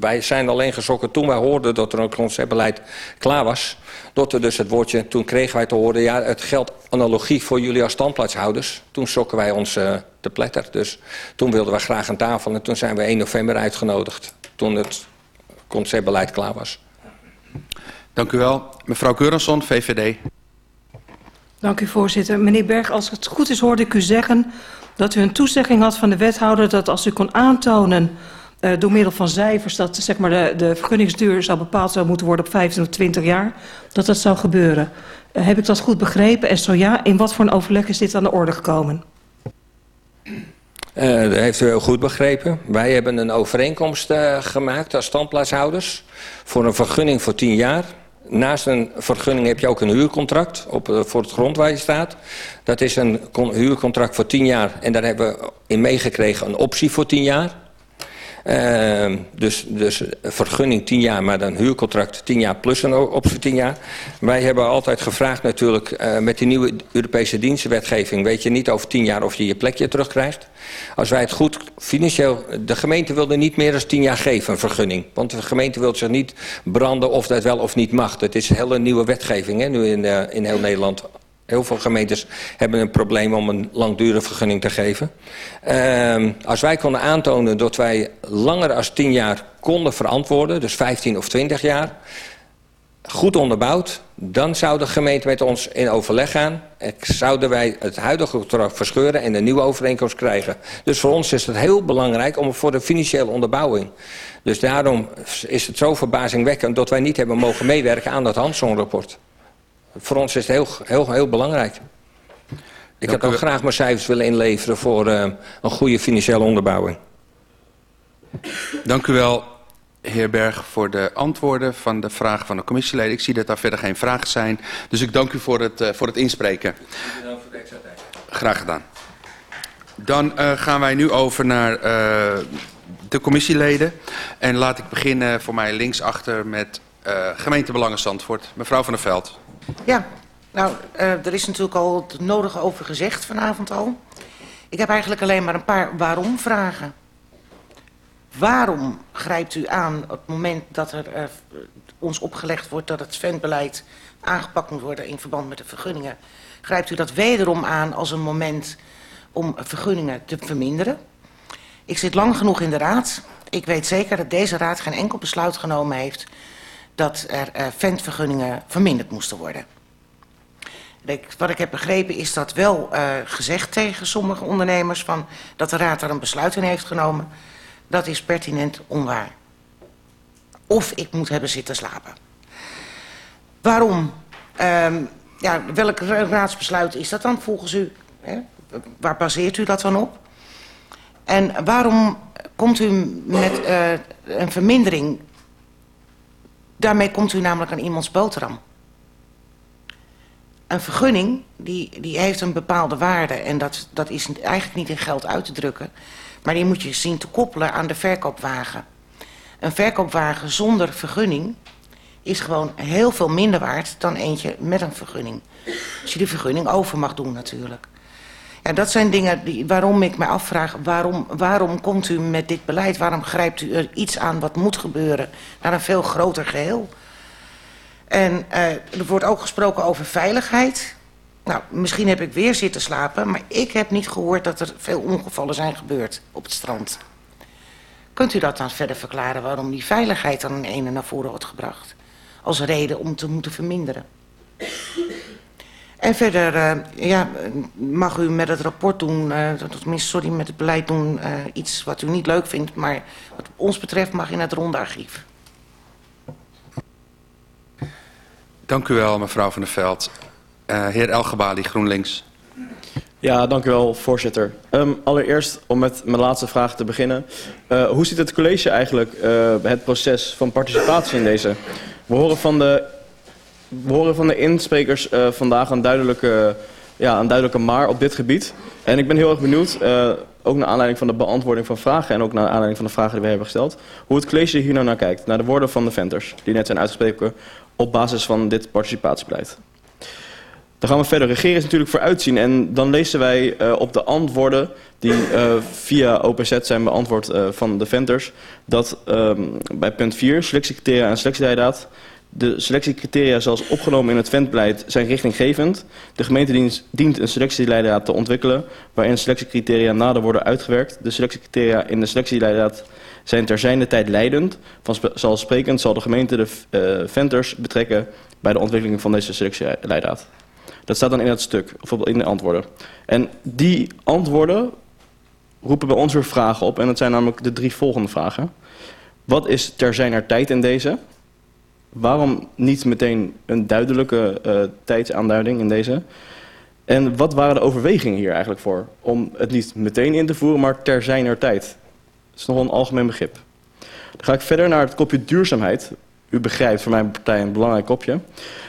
wij zijn alleen gezokken toen wij hoorden dat er een conceptbeleid klaar was. Dat er dus het woordje, toen kregen wij te horen, ja het geldt analogie voor jullie als standplaatshouders. Toen zokken wij ons uh, te pletter. Dus toen wilden we graag aan tafel en toen zijn we 1 november uitgenodigd. Toen het conceptbeleid klaar was. Dank u wel. Mevrouw Keurenson, VVD. Dank u voorzitter. Meneer Berg, als het goed is hoorde ik u zeggen dat u een toezegging had van de wethouder dat als u kon aantonen uh, door middel van cijfers dat zeg maar, de, de vergunningsduur zou bepaald zou moeten worden op 15 of 20 jaar, dat dat zou gebeuren. Uh, heb ik dat goed begrepen? En zo ja, in wat voor een overleg is dit aan de orde gekomen? Uh, dat heeft u goed begrepen. Wij hebben een overeenkomst gemaakt als standplaatshouders voor een vergunning voor 10 jaar. Naast een vergunning heb je ook een huurcontract op, uh, voor het grond waar je staat. Dat is een huurcontract voor 10 jaar en daar hebben we in meegekregen een optie voor 10 jaar. Uh, dus, dus vergunning 10 jaar, maar dan huurcontract 10 jaar plus een optie 10 jaar. Wij hebben altijd gevraagd natuurlijk uh, met die nieuwe Europese dienstenwetgeving... weet je niet over 10 jaar of je je plekje terugkrijgt. Als wij het goed financieel... De gemeente wilde niet meer dan 10 jaar geven, een vergunning. Want de gemeente wil zich niet branden of dat wel of niet mag. Het is een hele nieuwe wetgeving hè, nu in, uh, in heel Nederland. Heel veel gemeentes hebben een probleem om een langdurige vergunning te geven. Uh, als wij konden aantonen dat wij langer dan 10 jaar konden verantwoorden, dus 15 of 20 jaar, goed onderbouwd, dan zou de gemeente met ons in overleg gaan. En zouden wij het huidige contract verscheuren en een nieuwe overeenkomst krijgen. Dus voor ons is het heel belangrijk om voor de financiële onderbouwing. Dus daarom is het zo verbazingwekkend dat wij niet hebben mogen meewerken aan dat Hanson-rapport. Voor ons is het heel, heel, heel belangrijk. Ik had ook graag mijn cijfers willen inleveren voor uh, een goede financiële onderbouwing. Dank u wel, heer Berg, voor de antwoorden van de vragen van de commissieleden. Ik zie dat daar verder geen vragen zijn, dus ik dank u voor het, uh, voor het inspreken. Bedankt voor de extra tijd. Graag gedaan. Dan uh, gaan wij nu over naar de commissieleden. En laat ik beginnen voor mij linksachter met gemeentebelangen Zandvoort. Mevrouw van der Veld. Ja, nou, uh, er is natuurlijk al het nodige over gezegd vanavond al. Ik heb eigenlijk alleen maar een paar waarom-vragen. Waarom grijpt u aan op het moment dat er uh, ons opgelegd wordt dat het ventbeleid aangepakt moet worden in verband met de vergunningen? Grijpt u dat wederom aan als een moment om vergunningen te verminderen? Ik zit lang genoeg in de raad. Ik weet zeker dat deze raad geen enkel besluit genomen heeft dat er ventvergunningen verminderd moesten worden. Wat ik heb begrepen is dat wel uh, gezegd tegen sommige ondernemers van dat de raad daar een besluit in heeft genomen. Dat is pertinent onwaar. Of ik moet hebben zitten slapen. Waarom? Um, ja, welk raadsbesluit is dat dan volgens u? Hè? Waar baseert u dat dan op? En waarom komt u met uh, een vermindering Daarmee komt u namelijk aan iemands boterham. Een vergunning die, die heeft een bepaalde waarde en dat, dat is eigenlijk niet in geld uit te drukken. Maar die moet je zien te koppelen aan de verkoopwagen. Een verkoopwagen zonder vergunning is gewoon heel veel minder waard dan eentje met een vergunning. Als je die vergunning over mag doen natuurlijk. Ja, dat zijn dingen die, waarom ik me afvraag, waarom, waarom komt u met dit beleid? Waarom grijpt u er iets aan wat moet gebeuren naar een veel groter geheel? En uh, er wordt ook gesproken over veiligheid. Nou, misschien heb ik weer zitten slapen, maar ik heb niet gehoord dat er veel ongevallen zijn gebeurd op het strand. Kunt u dat dan verder verklaren waarom die veiligheid dan in ene naar voren wordt gebracht? Als reden om te moeten verminderen. En verder uh, ja, mag u met het rapport doen, uh, tenminste sorry, met het beleid doen uh, iets wat u niet leuk vindt, maar wat ons betreft mag in het rondarchief. Dank u wel, mevrouw Van der Veld. Uh, heer Elgebali, GroenLinks. Ja, dank u wel, voorzitter. Um, allereerst, om met mijn laatste vraag te beginnen. Uh, hoe ziet het college eigenlijk uh, het proces van participatie in deze? We horen van de, we horen van de insprekers uh, vandaag een duidelijke, ja, een duidelijke maar op dit gebied. En ik ben heel erg benieuwd, ook naar aanleiding van de beantwoording van vragen... en ook naar aanleiding van de vragen die we hebben gesteld... hoe het college hier nou naar kijkt, naar de woorden van de venters... die net zijn uitgesproken op basis van dit participatiebeleid. Dan gaan we verder. Regeren is natuurlijk vooruitzien. En dan lezen wij uh, op de antwoorden die via OPZ zijn beantwoord van de venters... dat um, bij punt 4, selectiecriteria en selectieleidraad... de selectiecriteria zoals opgenomen in het ventbeleid zijn richtinggevend. De gemeente dient, een selectieleidraad te ontwikkelen... waarin selectiecriteria nader worden uitgewerkt. De selectiecriteria in de selectieleidraad zijn ter zijnde tijd leidend. Vanzelfsprekend zal de gemeente de uh, venters betrekken bij de ontwikkeling van deze selectieleidraad. Dat staat dan in het stuk, of in de antwoorden. En die antwoorden roepen bij ons weer vragen op. En dat zijn namelijk de drie volgende vragen. Wat is ter zijner tijd in deze? Waarom niet meteen een duidelijke uh, tijdsaanduiding in deze? En wat waren de overwegingen hier eigenlijk voor? Om het niet meteen in te voeren, maar ter zijner tijd. Dat is nogal een algemeen begrip. Dan ga ik verder naar het kopje duurzaamheid. U begrijpt, voor mijn partij een belangrijk kopje.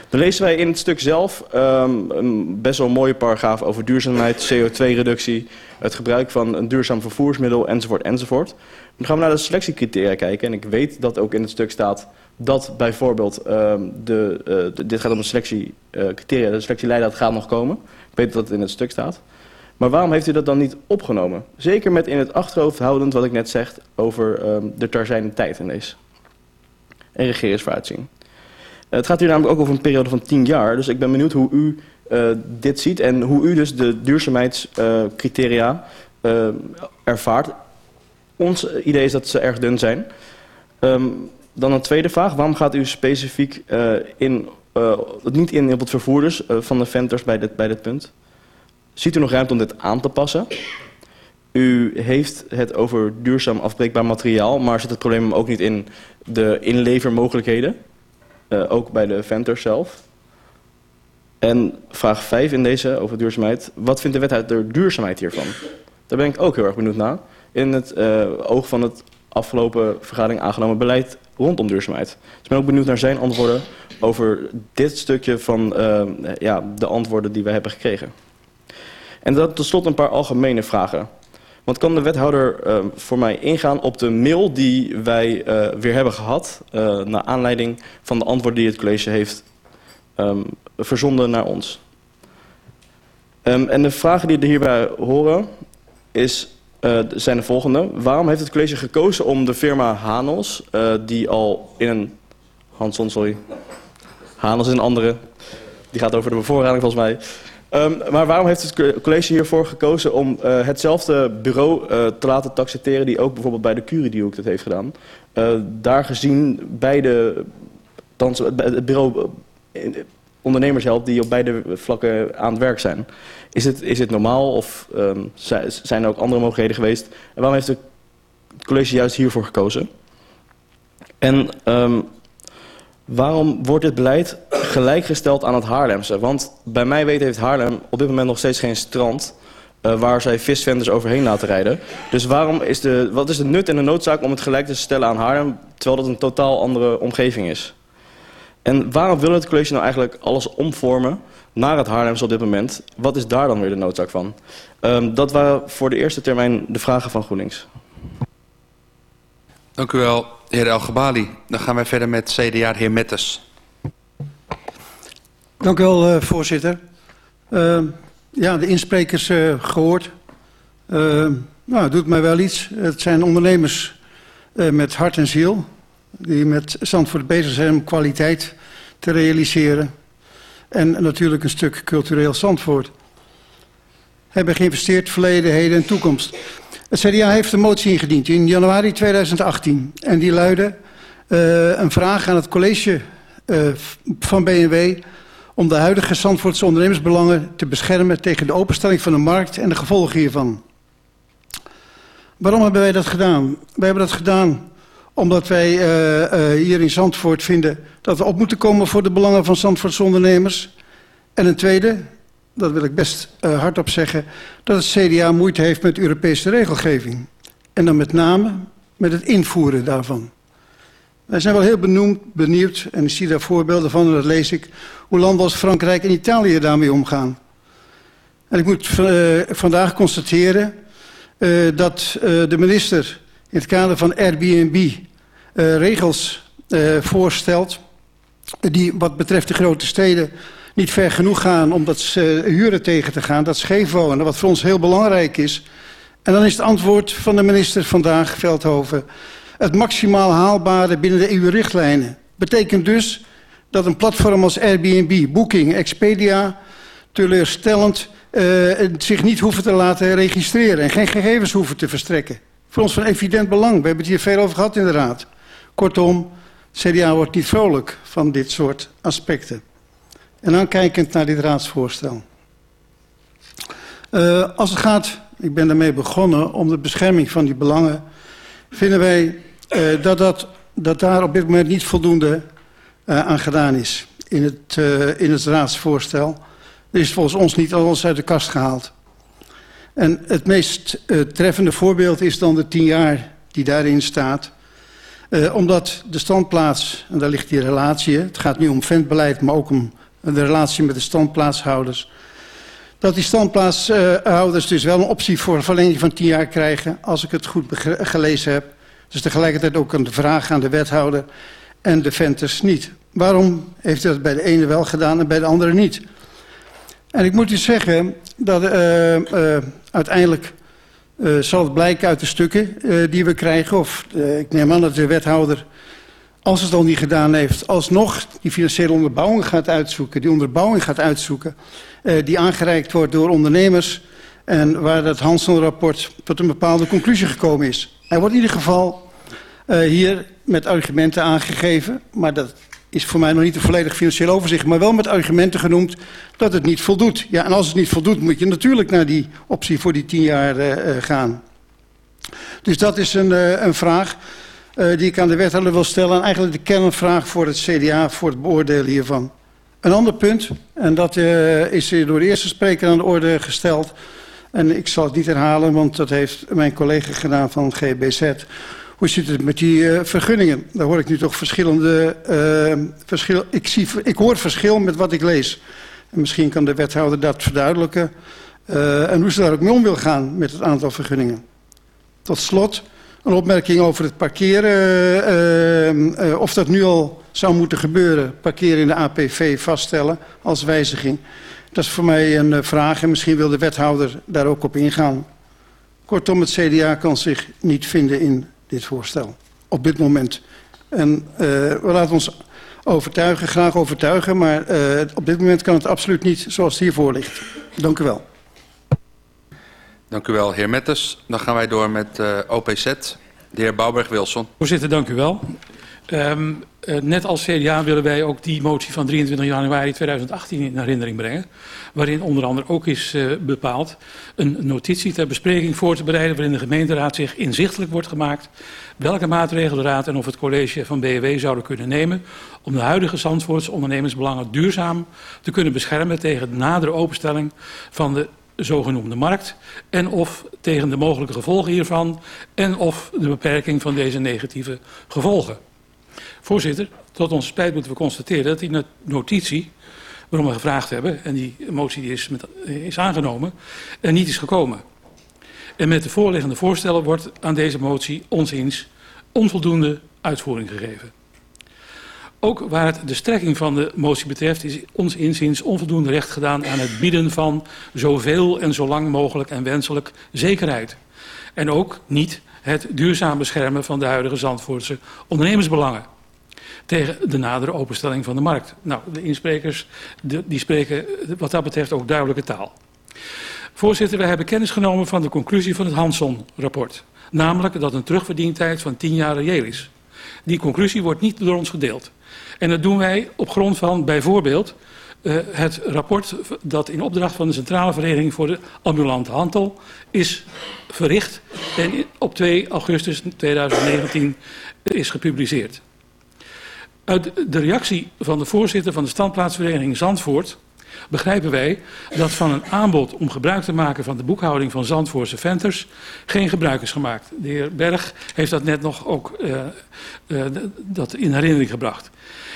Dan lezen wij in het stuk zelf um, een best wel mooie paragraaf over duurzaamheid, CO2-reductie, het gebruik van een duurzaam vervoersmiddel, enzovoort, enzovoort. Dan gaan we naar de selectiecriteria kijken. En ik weet dat ook in het stuk staat dat bijvoorbeeld, de, uh, de, dit gaat om de selectiecriteria, uh, de selectieleider gaat nog komen. Ik weet dat het in het stuk staat. Maar waarom heeft u dat dan niet opgenomen? Zeker met in het achterhoofd houdend wat ik net zeg over um, de terzijde tijd in deze. En regeringsvooruitzien. Het gaat hier namelijk ook over een periode van 10 jaar. Dus ik ben benieuwd hoe u dit ziet en hoe u dus de duurzaamheidscriteria ervaart. Ons idee is dat ze erg dun zijn. Um, dan een tweede vraag. Waarom gaat u specifiek in, niet in op het vervoerders van de venters bij dit, bij dit punt? Ziet u nog ruimte om dit aan te passen? U heeft het over duurzaam afbreekbaar materiaal, maar zit het probleem ook niet in de inlevermogelijkheden? Ook bij de venters zelf. En vraag 5 in deze over duurzaamheid. Wat vindt de wethouder duurzaamheid hiervan? Daar ben ik ook heel erg benieuwd naar. In het oog van het afgelopen vergadering aangenomen beleid rondom duurzaamheid. Dus ik ben ook benieuwd naar zijn antwoorden over dit stukje van uh, ja, de antwoorden die we hebben gekregen. En dan tot slot een paar algemene vragen. Want kan de wethouder uh, voor mij ingaan op de mail die wij uh, weer hebben gehad... Naar aanleiding van de antwoorden die het college heeft um, verzonden naar ons. Um, en de vragen die er hierbij horen is, zijn de volgende. Waarom heeft het college gekozen om de firma Hanos... die al in een... Hanson, sorry. Hanos is een andere. Die gaat over de bevoorrading volgens mij... Um, maar waarom heeft het college hiervoor gekozen om uh, hetzelfde bureau te laten taxiteren... die ook bijvoorbeeld bij de Curie die ook dat heeft gedaan? Daar gezien beide, het bureau ondernemers helpt die op beide vlakken aan het werk zijn. Is het, is het normaal of um, zijn er ook andere mogelijkheden geweest? En waarom heeft het college juist hiervoor gekozen? En um, waarom wordt dit beleid gelijkgesteld aan het Haarlemse? Want bij mij weten heeft Haarlem op dit moment nog steeds geen strand... Uh, waar zij visvenders overheen laten rijden. Dus waarom is de, wat is de nut en de noodzaak om het gelijk te stellen aan Haarlem... terwijl dat een totaal andere omgeving is? En waarom wil het college nou eigenlijk alles omvormen naar het Haarlemse op dit moment? Wat is daar dan weer de noodzaak van? Um, dat waren voor de eerste termijn de vragen van GroenLinks. Dank u wel. heer El Gabali. Dan gaan wij verder met CDA, de heer Metters. Dank u wel, uh, voorzitter. Uh, ja, de insprekers uh, gehoord. nou, het doet mij wel iets. Het zijn ondernemers met hart en ziel... die met Zandvoort bezig zijn om kwaliteit te realiseren. En natuurlijk een stuk cultureel Zandvoort. Hebben geïnvesteerd verleden, heden en toekomst. Het CDA heeft een motie ingediend in januari 2018. En die luidde uh, een vraag aan het college uh, van BNW... om de huidige Zandvoortse ondernemersbelangen te beschermen... tegen de openstelling van de markt en de gevolgen hiervan. Waarom hebben wij dat gedaan? Wij hebben dat gedaan omdat wij uh, hier in Zandvoort vinden... dat we op moeten komen voor de belangen van Zandvoortse ondernemers. En een tweede, dat wil ik best uh, hardop zeggen, dat het CDA moeite heeft met Europese regelgeving. En dan met name met het invoeren daarvan. Wij zijn wel heel benoemd, benieuwd, en ik zie daar voorbeelden van, en dat lees ik, hoe landen als Frankrijk en Italië daarmee omgaan. En ik moet vandaag constateren dat de minister in het kader van Airbnb regels voorstelt die wat betreft de grote steden niet ver genoeg gaan om dat huren tegen te gaan, dat scheef wonen, wat voor ons heel belangrijk is. En dan is het antwoord van de minister vandaag, Veldhoven, het maximaal haalbare binnen de EU-richtlijnen. Betekent dus dat een platform als Airbnb, Booking, Expedia teleurstellend uh, zich niet hoeven te laten registreren en geen gegevens hoeven te verstrekken. Voor ons van evident belang. We hebben het hier veel over gehad in de Raad. Kortom, CDA wordt niet vrolijk van dit soort aspecten. En dan kijkend naar dit raadsvoorstel. Uh, als het gaat, ik ben daarmee begonnen, om de bescherming van die belangen... vinden wij uh, dat, dat, dat daar op dit moment niet voldoende uh, aan gedaan is in het, in het raadsvoorstel. Er is volgens ons niet alles uit de kast gehaald. En het meest treffende voorbeeld is dan de tien jaar die daarin staat... omdat de standplaats, en daar ligt die relatie... het gaat nu om ventbeleid, maar ook om de relatie met de standplaatshouders. Dat die standplaatshouders dus wel een optie voor verlenging van tien jaar krijgen, als ik het goed gelezen heb. Dus tegelijkertijd ook een vraag aan de wethouder en de venters niet. Waarom heeft dat bij de ene wel gedaan en bij de andere niet? En ik moet u zeggen dat uh, uh, uiteindelijk uh, zal het blijken uit de stukken die we krijgen... of ik neem aan dat de wethouder als het al niet gedaan heeft, alsnog die financiële onderbouwing gaat uitzoeken, die onderbouwing gaat uitzoeken, die aangereikt wordt door ondernemers en waar dat Hansen-rapport tot een bepaalde conclusie gekomen is. Hij wordt in ieder geval hier met argumenten aangegeven, maar dat is voor mij nog niet een volledig financieel overzicht, maar wel met argumenten genoemd dat het niet voldoet. Ja, en als het niet voldoet, moet je natuurlijk naar die optie voor die tien jaar uh, gaan. Dus dat is een, een vraag. Die ik aan de wethouder wil stellen. En eigenlijk de kernvraag voor het CDA voor het beoordelen hiervan. Een ander punt, en dat is door de eerste spreker aan de orde gesteld. En ik zal het niet herhalen, want dat heeft mijn collega gedaan van GBZ. Hoe zit het met die uh, vergunningen? Daar hoor ik nu toch verschillende... verschil, ik, zie, ik hoor verschil met wat ik lees. En misschien kan de wethouder dat verduidelijken. en hoe ze daar ook mee om wil gaan met het aantal vergunningen. Tot slot... Een opmerking over het parkeren. Uh, uh, of dat nu al zou moeten gebeuren, parkeren in de APV vaststellen als wijziging. Dat is voor mij een vraag en misschien wil de wethouder daar ook op ingaan. Kortom, het CDA kan zich niet vinden in dit voorstel. Op dit moment. En uh, we laten ons overtuigen, graag overtuigen. Maar op dit moment kan het absoluut niet zoals het hiervoor ligt. Dank u wel. Dank u wel, heer Metters. Dan gaan wij door met uh, OPZ. De heer Bouwberg-Wilson. Voorzitter, dank u wel. Um, uh, net als CDA willen wij ook die motie van 23 januari 2018 in herinnering brengen. Waarin onder andere ook is uh, bepaald een notitie ter bespreking voor te bereiden... waarin de gemeenteraad zich inzichtelijk wordt gemaakt... welke maatregelen de raad en of het college van BW zouden kunnen nemen... om de huidige Zandvoortse ondernemersbelangen duurzaam te kunnen beschermen... tegen de nadere openstelling van de zogenoemde markt en of tegen de mogelijke gevolgen hiervan en of de beperking van deze negatieve gevolgen. Voorzitter, tot onze spijt moeten we constateren dat die notitie waarom we gevraagd hebben en die motie die is, met, is aangenomen er niet is gekomen. En met de voorliggende voorstellen wordt aan deze motie onziens onvoldoende uitvoering gegeven. Ook waar het de strekking van de motie betreft is ons inziens onvoldoende recht gedaan aan het bieden van zoveel en zo lang mogelijk en wenselijk zekerheid. En ook niet het duurzaam beschermen van de huidige Zandvoortse ondernemersbelangen tegen de nadere openstelling van de markt. Nou, de insprekers de, die spreken wat dat betreft ook duidelijke taal. Voorzitter, wij hebben kennis genomen van de conclusie van het Hanson-rapport. Namelijk dat een terugverdientijd van 10 jaar reëel is. Die conclusie wordt niet door ons gedeeld. En dat doen wij op grond van bijvoorbeeld uh, het rapport dat in opdracht van de Centrale Vereniging voor de Ambulante Handel is verricht en op 2 augustus 2019 is gepubliceerd. Uit de reactie van de voorzitter van de standplaatsvereniging Zandvoort begrijpen wij dat van een aanbod om gebruik te maken van de boekhouding van Zandvoortse venters geen gebruik is gemaakt. De heer Berg heeft dat net nog ook uh, uh, dat in herinnering gebracht.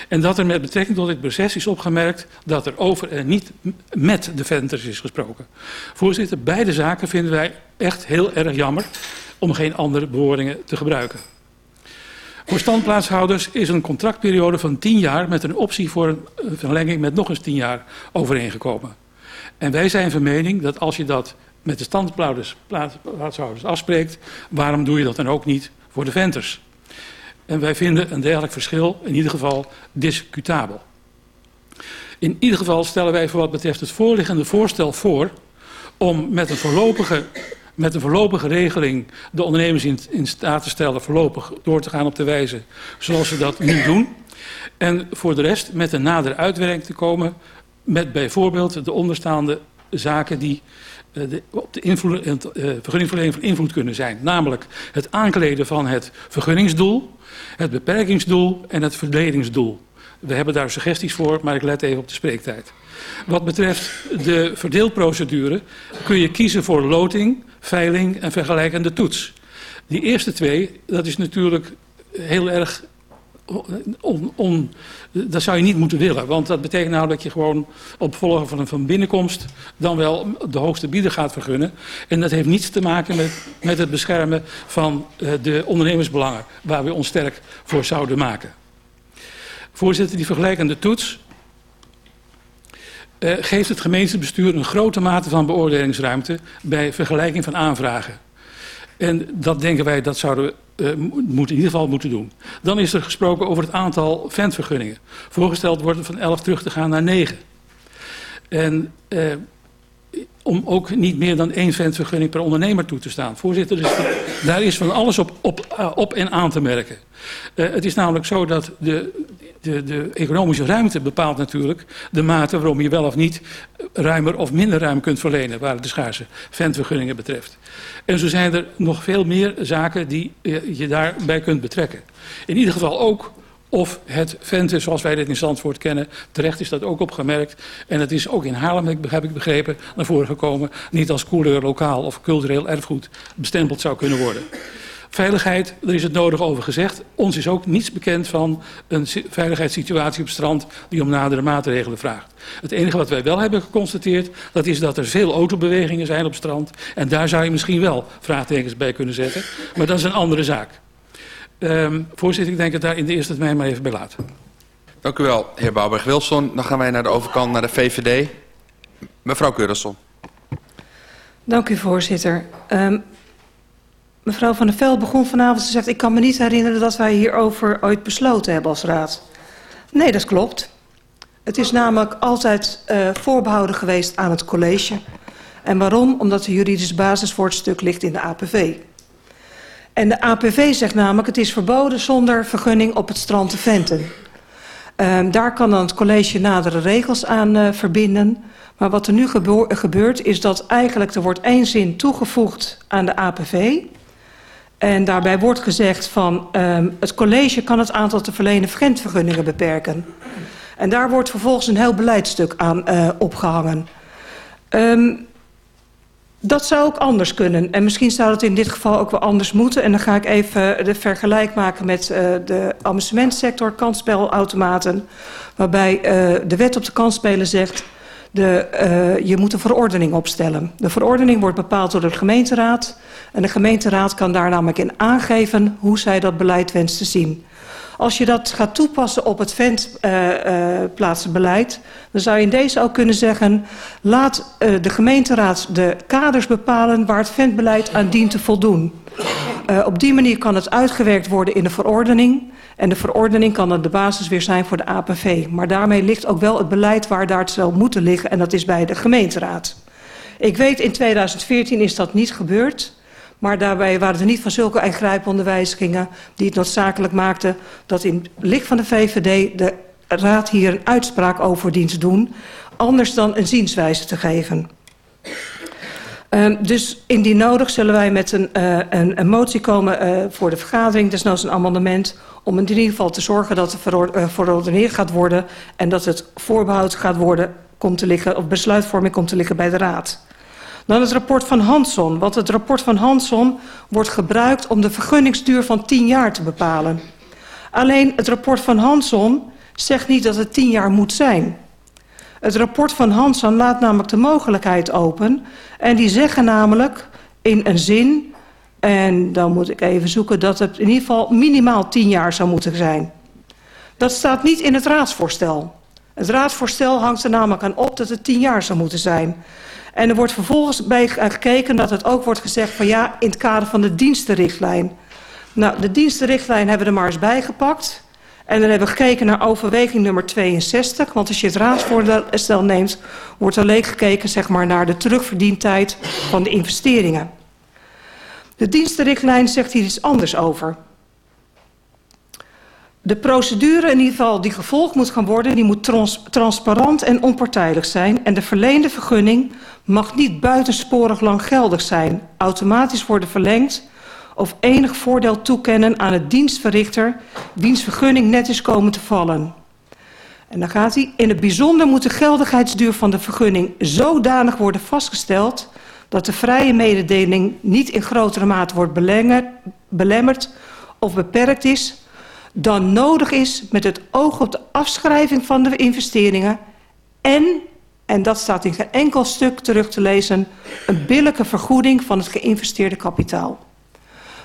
En dat er met betrekking tot dit proces is opgemerkt dat er over en niet met de venters is gesproken. Voorzitter, beide zaken vinden wij echt heel erg jammer om geen andere bewoordingen te gebruiken. Voor standplaatshouders is een contractperiode van 10 jaar met een optie voor een verlenging met nog eens 10 jaar overeengekomen. En wij zijn van mening dat als je dat met de standplaatshouders afspreekt, waarom doe je dat dan ook niet voor de venters? En wij vinden een dergelijk verschil in ieder geval discutabel. In ieder geval stellen wij voor wat betreft het voorliggende voorstel voor om met een voorlopige, met een voorlopige regeling de ondernemers in, in staat te stellen voorlopig door te gaan op de wijze zoals ze dat nu doen. En voor de rest met een nadere uitwerking te komen met bijvoorbeeld de onderstaande zaken die de, op de invloed, uh, vergunningverlening van invloed kunnen zijn. Namelijk het aankleden van het vergunningsdoel, het beperkingsdoel en het verdelingsdoel. We hebben daar suggesties voor, maar ik let even op de spreektijd. Wat betreft de verdeelprocedure kun je kiezen voor loting, veiling en vergelijkende toets. Die eerste twee, dat is natuurlijk heel erg on, on, dat zou je niet moeten willen. Want dat betekent nou dat je gewoon op volgen van een van binnenkomst dan wel de hoogste bieder gaat vergunnen. En dat heeft niets te maken met, met het beschermen van uh, de ondernemersbelangen waar we ons sterk voor zouden maken. Voorzitter, die vergelijkende toets uh, geeft het gemeentebestuur een grote mate van beoordelingsruimte bij vergelijking van aanvragen. En dat denken wij, dat zouden we uh, moet in ieder geval moeten doen. Dan is er gesproken over het aantal ventvergunningen. Voorgesteld wordt van 11 terug te gaan naar 9. En uh, om ook niet meer dan één ventvergunning per ondernemer toe te staan. Voorzitter, dus daar is van alles op, op, op en aan te merken. Uh, het is namelijk zo dat de, de, de economische ruimte bepaalt natuurlijk de mate waarom je wel of niet ruimer of minder ruim kunt verlenen, waar het de schaarse ventvergunningen betreft. En zo zijn er nog veel meer zaken die je daarbij kunt betrekken. In ieder geval ook of het venten zoals wij dit in Zandvoort kennen. Terecht is dat ook opgemerkt. En het is ook in Haarlem, heb ik begrepen, naar voren gekomen. Niet als couleur lokaal of cultureel erfgoed bestempeld zou kunnen worden. Veiligheid, daar is het nodig over gezegd. Ons is ook niets bekend van een veiligheidssituatie op strand die om nadere maatregelen vraagt. Het enige wat wij wel hebben geconstateerd, dat is dat er veel autobewegingen zijn op strand. En daar zou je misschien wel vraagtekens bij kunnen zetten. Maar dat is een andere zaak. Um, voorzitter, ik denk dat daar in de eerste termijn maar even bij laten. Dank u wel, heer Bouwberg-Wilson. Dan gaan wij naar de overkant, naar de VVD. Mevrouw Keurelsson. Dank u, voorzitter. Um, mevrouw Van der Veld begon vanavond, ze zegt... ik kan me niet herinneren dat wij hierover ooit besloten hebben als raad. Nee, dat klopt. Het is namelijk altijd uh, voorbehouden geweest aan het college. En waarom? Omdat de juridische basis voor het stuk ligt in de APV. En de APV zegt namelijk, het is verboden zonder vergunning op het strand te venten. Um, daar kan dan het college nadere regels aan uh, verbinden. Maar wat er nu gebeurt is dat eigenlijk er wordt één zin toegevoegd aan de APV. En daarbij wordt gezegd van um, het college kan het aantal te verlenen vreemdvergunningen beperken. En daar wordt vervolgens een heel beleidstuk aan uh, opgehangen. Um, Dat zou ook anders kunnen. En misschien zou het in dit geval ook wel anders moeten. En dan ga ik even de vergelijk maken met uh, de amusementsector, kansspelautomaten. Waarbij uh, de wet op de kansspelen zegt... De, uh, je moet een verordening opstellen. De verordening wordt bepaald door de gemeenteraad. En de gemeenteraad kan daar namelijk in aangeven hoe zij dat beleid wenst te zien. Als je dat gaat toepassen op het ventplaatsbeleid... Uh, uh, dan zou je in deze ook kunnen zeggen... laat uh, de gemeenteraad de kaders bepalen waar het ventbeleid aan dient te voldoen. Op die manier kan het uitgewerkt worden in de verordening... En de verordening kan dan de basis weer zijn voor de APV. Maar daarmee ligt ook wel het beleid waar daar het zou moeten liggen. En dat is bij de gemeenteraad. Ik weet in 2014 is dat niet gebeurd. Maar daarbij waren er niet van zulke ingrijpende wijzigingen... die het noodzakelijk maakten dat in licht van de VVD... de raad hier een uitspraak over dient doen... anders dan een zienswijze te geven. Um, dus indien nodig zullen wij met een, uh, een, motie komen uh, voor de vergadering... desnoods een amendement om in ieder geval te zorgen dat het verordeneerd gaat worden... en dat het voorbehoud gaat worden, komt te liggen, of besluitvorming komt te liggen bij de Raad. Dan het rapport van Hanson. Want het rapport van Hanson wordt gebruikt om de vergunningsduur van 10 jaar te bepalen. Alleen het rapport van Hanson zegt niet dat het 10 jaar moet zijn. Het rapport van Hanson laat namelijk de mogelijkheid open. En die zeggen namelijk in een zin en dan moet ik even zoeken dat het in ieder geval minimaal 10 jaar zou moeten zijn. Dat staat niet in het raadsvoorstel. Het raadsvoorstel hangt er namelijk aan op dat het 10 jaar zou moeten zijn. En er wordt vervolgens bij gekeken dat het ook wordt gezegd van ja, in het kader van de dienstenrichtlijn. Nou, de dienstenrichtlijn hebben we er maar eens bijgepakt. En dan hebben we gekeken naar overweging nummer 62. Want als je het raadsvoorstel neemt, wordt alleen gekeken zeg maar, naar de terugverdientijd van de investeringen. De dienstenrichtlijn zegt hier iets anders over. De procedure in ieder geval die gevolgd moet gaan worden... die moet trans transparant en onpartijdig zijn... en de verleende vergunning mag niet buitensporig lang geldig zijn... automatisch worden verlengd of enig voordeel toekennen aan het dienstverrichter... wiens vergunning net is komen te vallen. En dan gaat hij. In het bijzonder moet de geldigheidsduur van de vergunning zodanig worden vastgesteld dat de vrije mededeling niet in grotere mate wordt belemmerd of beperkt is dan nodig is met het oog op de afschrijving van de investeringen en, en dat staat in geen enkel stuk terug te lezen, een billijke vergoeding van het geïnvesteerde kapitaal.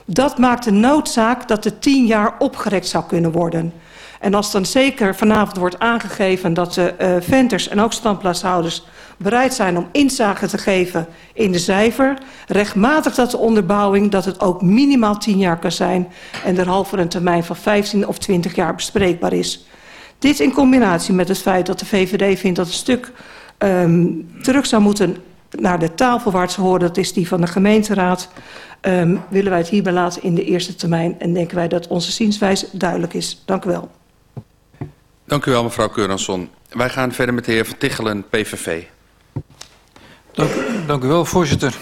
Dat maakt de noodzaak dat de tien jaar opgerekt zou kunnen worden. En als dan zeker vanavond wordt aangegeven dat de uh, venters en ook standplaatshouders bereid zijn om inzage te geven in de cijfer, rechtmatig dat de onderbouwing dat het ook minimaal 10 jaar kan zijn en derhalve een termijn van 15 of 20 jaar bespreekbaar is. Dit in combinatie met het feit dat de VVD vindt dat het stuk um, terug zou moeten naar de tafel waar ze horen, dat is die van de gemeenteraad, um, willen wij het hierbij laten in de eerste termijn en denken wij dat onze zienswijze duidelijk is. Dank u wel. Dank u wel, mevrouw Keuransson. Wij gaan verder met de heer Van Tichelen, PVV. Dank, u wel, voorzitter.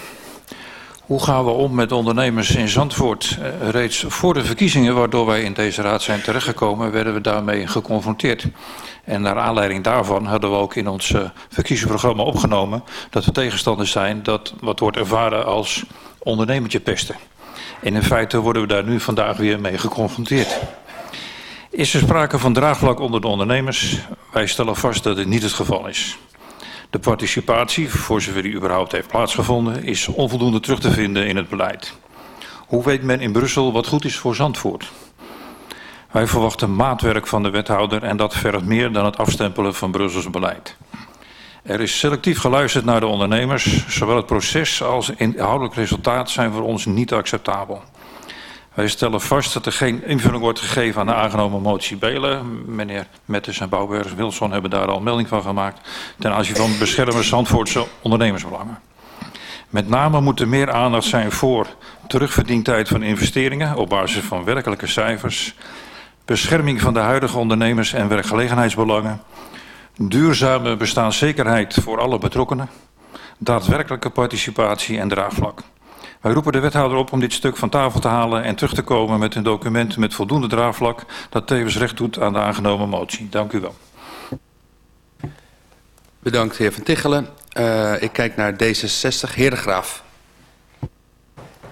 Hoe gaan we om met ondernemers in Zandvoort? Uh, reeds voor de verkiezingen waardoor wij in deze raad zijn terechtgekomen... werden we daarmee geconfronteerd. En naar aanleiding daarvan hadden we ook in ons uh, verkiezingsprogramma opgenomen... dat we tegenstanders zijn dat wat wordt ervaren als ondernemertje pesten. En in feite worden we daar nu vandaag weer mee geconfronteerd. Is er sprake van draagvlak onder de ondernemers? Wij stellen vast dat dit niet het geval is. De participatie, voor zover die überhaupt heeft plaatsgevonden, is onvoldoende terug te vinden in het beleid. Hoe weet men in Brussel wat goed is voor Zandvoort? Wij verwachten maatwerk van de wethouder en dat vergt meer dan het afstempelen van Brussels beleid. Er is selectief geluisterd naar de ondernemers. Zowel het proces als inhoudelijk resultaat zijn voor ons niet acceptabel. Wij stellen vast dat er geen invulling wordt gegeven aan de aangenomen motie Belen. Meneer Mettes en Bouwberg Wilson hebben daar al melding van gemaakt. Ten aanzien van beschermen Zandvoortse ondernemersbelangen. Met name moet er meer aandacht zijn voor terugverdientijd van investeringen op basis van werkelijke cijfers. Bescherming van de huidige ondernemers en werkgelegenheidsbelangen. Duurzame bestaanszekerheid voor alle betrokkenen. Daadwerkelijke participatie en draagvlak. Wij roepen de wethouder op om dit stuk van tafel te halen en terug te komen met een document met voldoende draagvlak dat tevens recht doet aan de aangenomen motie. Dank u wel. Bedankt heer Van Tichelen. Uh, ik kijk naar D66. Heer de Graaf.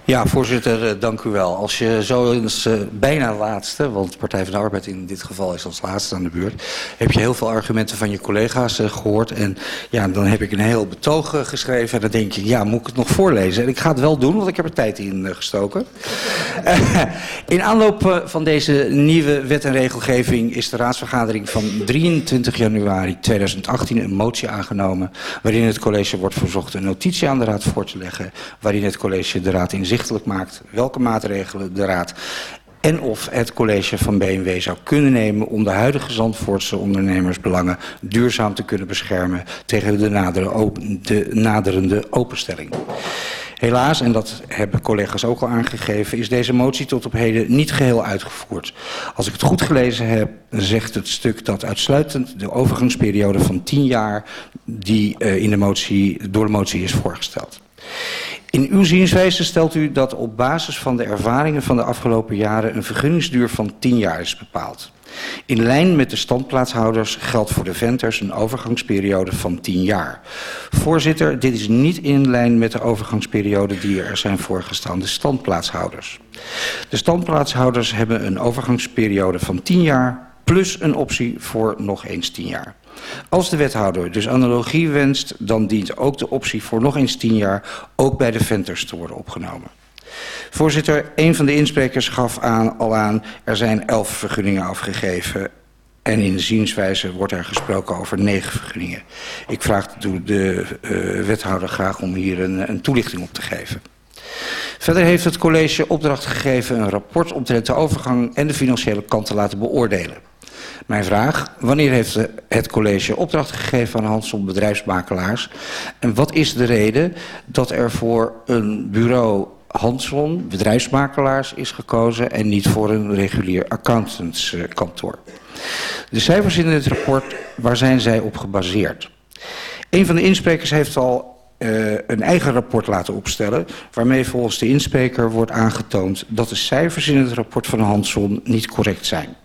Ja, voorzitter, eh, dank u wel. Als je zo eens uh, bijna laatste, want de Partij van de Arbeid in dit geval is als laatste aan de beurt, heb je heel veel argumenten van je collega's uh, gehoord. En ja, dan heb ik een heel betoog geschreven en dan denk je, ja, moet ik het nog voorlezen? En ik ga het wel doen, want ik heb er tijd in gestoken. in aanloop van deze nieuwe wet en regelgeving is de raadsvergadering van 23 januari 2018 een motie aangenomen waarin het college wordt verzocht een notitie aan de raad voor te leggen, waarin het college de raad in maakt welke maatregelen de Raad en of het college van BMW zou kunnen nemen om de huidige Zandvoortse ondernemersbelangen duurzaam te kunnen beschermen tegen de, nadere, de naderende openstelling. Helaas, en dat hebben collega's ook al aangegeven, is deze motie tot op heden niet geheel uitgevoerd. Als ik het goed gelezen heb, zegt het stuk dat uitsluitend de overgangsperiode van 10 jaar die uh, in de motie, door de motie is voorgesteld. In uw zienswijze stelt u dat op basis van de ervaringen van de afgelopen jaren een vergunningsduur van 10 jaar is bepaald. In lijn met de standplaatshouders geldt voor de venters een overgangsperiode van 10 jaar. Voorzitter, dit is niet in lijn met de overgangsperiode die er zijn voorgestaan de standplaatshouders. De standplaatshouders hebben een overgangsperiode van 10 jaar plus een optie voor nog eens 10 jaar. Als de wethouder dus analogie wenst, dan dient ook de optie voor nog eens 10 jaar ook bij de venters te worden opgenomen. Voorzitter, een van de insprekers gaf aan, al aan, er zijn 11 vergunningen afgegeven en in de zienswijze wordt er gesproken over negen vergunningen. Ik vraag de uh, wethouder graag om hier een, een toelichting op te geven. Verder heeft het college opdracht gegeven een rapport omtrent de overgang en de financiële kant te laten beoordelen. Mijn vraag, wanneer heeft het college opdracht gegeven aan Hanson bedrijfsmakelaars? En wat is de reden dat er voor een bureau Hanson bedrijfsmakelaars is gekozen en niet voor een regulier accountantskantoor? De cijfers in het rapport, waar zijn zij op gebaseerd? Een van de insprekers heeft al uh, een eigen rapport laten opstellen... waarmee volgens de inspreker wordt aangetoond dat de cijfers in het rapport van Hanson niet correct zijn.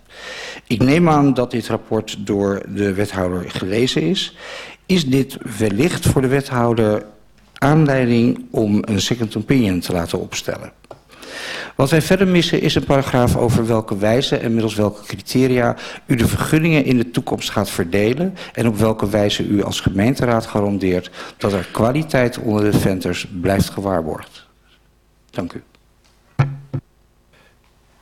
Ik neem aan dat dit rapport door de wethouder gelezen is. Is dit wellicht voor de wethouder aanleiding om een second opinion te laten opstellen? Wat wij verder missen is een paragraaf over welke wijze en middels welke criteria u de vergunningen in de toekomst gaat verdelen en op welke wijze u als gemeenteraad garandeert dat er kwaliteit onder de venters blijft gewaarborgd. Dank u.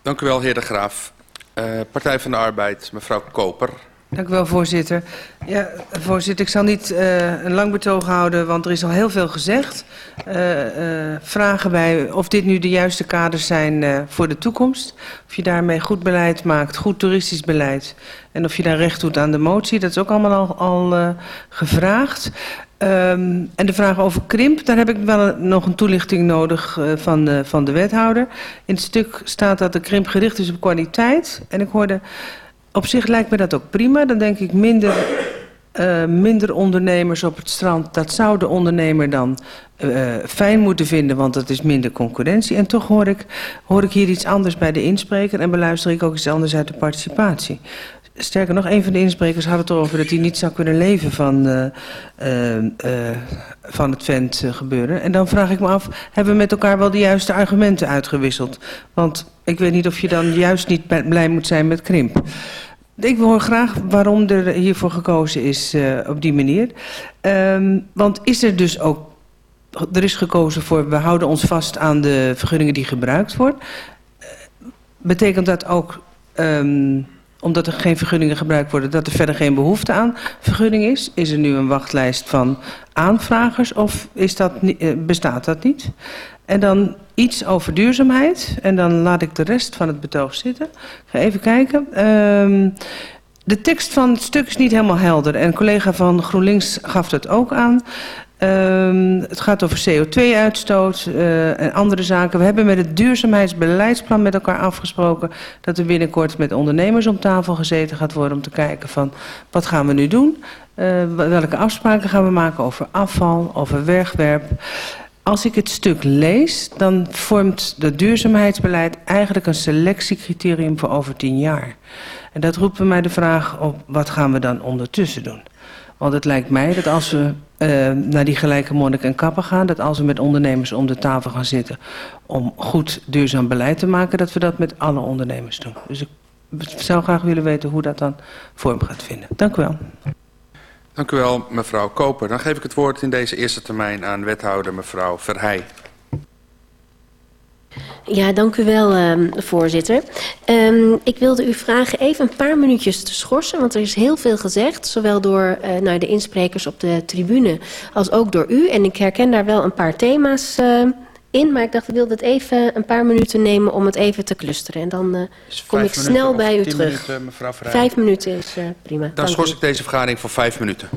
Dank u wel, heer de Graaf. Uh, Partij van de Arbeid, mevrouw Koper. Dank u wel, voorzitter. Ja, voorzitter, ik zal niet uh, een lang betoog houden, want er is al heel veel gezegd. Uh, uh, vragen bij of dit nu de juiste kaders zijn voor de toekomst. Of je daarmee goed beleid maakt, goed toeristisch beleid. En of je daar recht doet aan de motie, dat is ook allemaal al, al gevraagd. Um, en de vraag over krimp, daar heb ik wel nog een toelichting nodig uh, van, van de wethouder. In het stuk staat dat de krimp gericht is op kwaliteit. En ik hoorde, op zich lijkt me dat ook prima. Dan denk ik minder, uh, minder ondernemers op het strand. Dat zou de ondernemer dan uh, fijn moeten vinden, want dat is minder concurrentie. En toch hoor ik, hoor ik hier iets anders bij de inspreker en beluister ik ook iets anders uit de participatie. Sterker nog, een van de insprekers had het erover dat hij niet zou kunnen leven van, uh, uh, uh, van het vent gebeuren. En dan vraag ik me af, hebben we met elkaar wel de juiste argumenten uitgewisseld? Want ik weet niet of je dan juist niet blij moet zijn met krimp. Ik hoor graag waarom er hiervoor gekozen is op die manier. Um, want is er dus ook, er is gekozen voor, we houden ons vast aan de vergunningen die gebruikt worden. Betekent dat ook... Um, omdat er geen vergunningen gebruikt worden, dat er verder geen behoefte aan vergunning is? Is er nu een wachtlijst van aanvragers of is dat, bestaat dat niet? En dan iets over duurzaamheid en dan laat ik de rest van het betoog zitten. Ik ga even kijken. Um, de tekst van het stuk is niet helemaal helder en een collega van GroenLinks gaf het ook aan. Um, het gaat over CO2-uitstoot uh, en andere zaken. We hebben met het duurzaamheidsbeleidsplan met elkaar afgesproken... dat er binnenkort met ondernemers om tafel gezeten gaat worden... om te kijken van wat gaan we nu doen? Uh, welke afspraken gaan we maken over afval, over wegwerp? Als ik het stuk lees, dan vormt het duurzaamheidsbeleid... eigenlijk een selectiecriterium voor over tien jaar. En dat roept bij mij de vraag op wat gaan we dan ondertussen doen? Want het lijkt mij dat als we uh, naar die gelijke monnik en kappen gaan... dat als we met ondernemers om de tafel gaan zitten... om goed duurzaam beleid te maken... dat we dat met alle ondernemers doen. Dus ik zou graag willen weten hoe dat dan vorm gaat vinden. Dank u wel. Dank u wel, mevrouw Koper. Dan geef ik het woord in deze eerste termijn aan wethouder mevrouw Verheij. Ja, dank u wel, uh, voorzitter. Um, ik wilde u vragen even een paar minuutjes te schorsen, want er is heel veel gezegd, zowel door uh, nou, de insprekers op de tribune als ook door u. En ik herken daar wel een paar thema's uh, in, maar ik dacht ik wilde het even een paar minuten nemen om het even te clusteren. En dan uh, kom ik snel bij u terug. Minuten, mevrouw vijf minuten is uh, prima. Dan schors ik deze vergadering voor vijf minuten.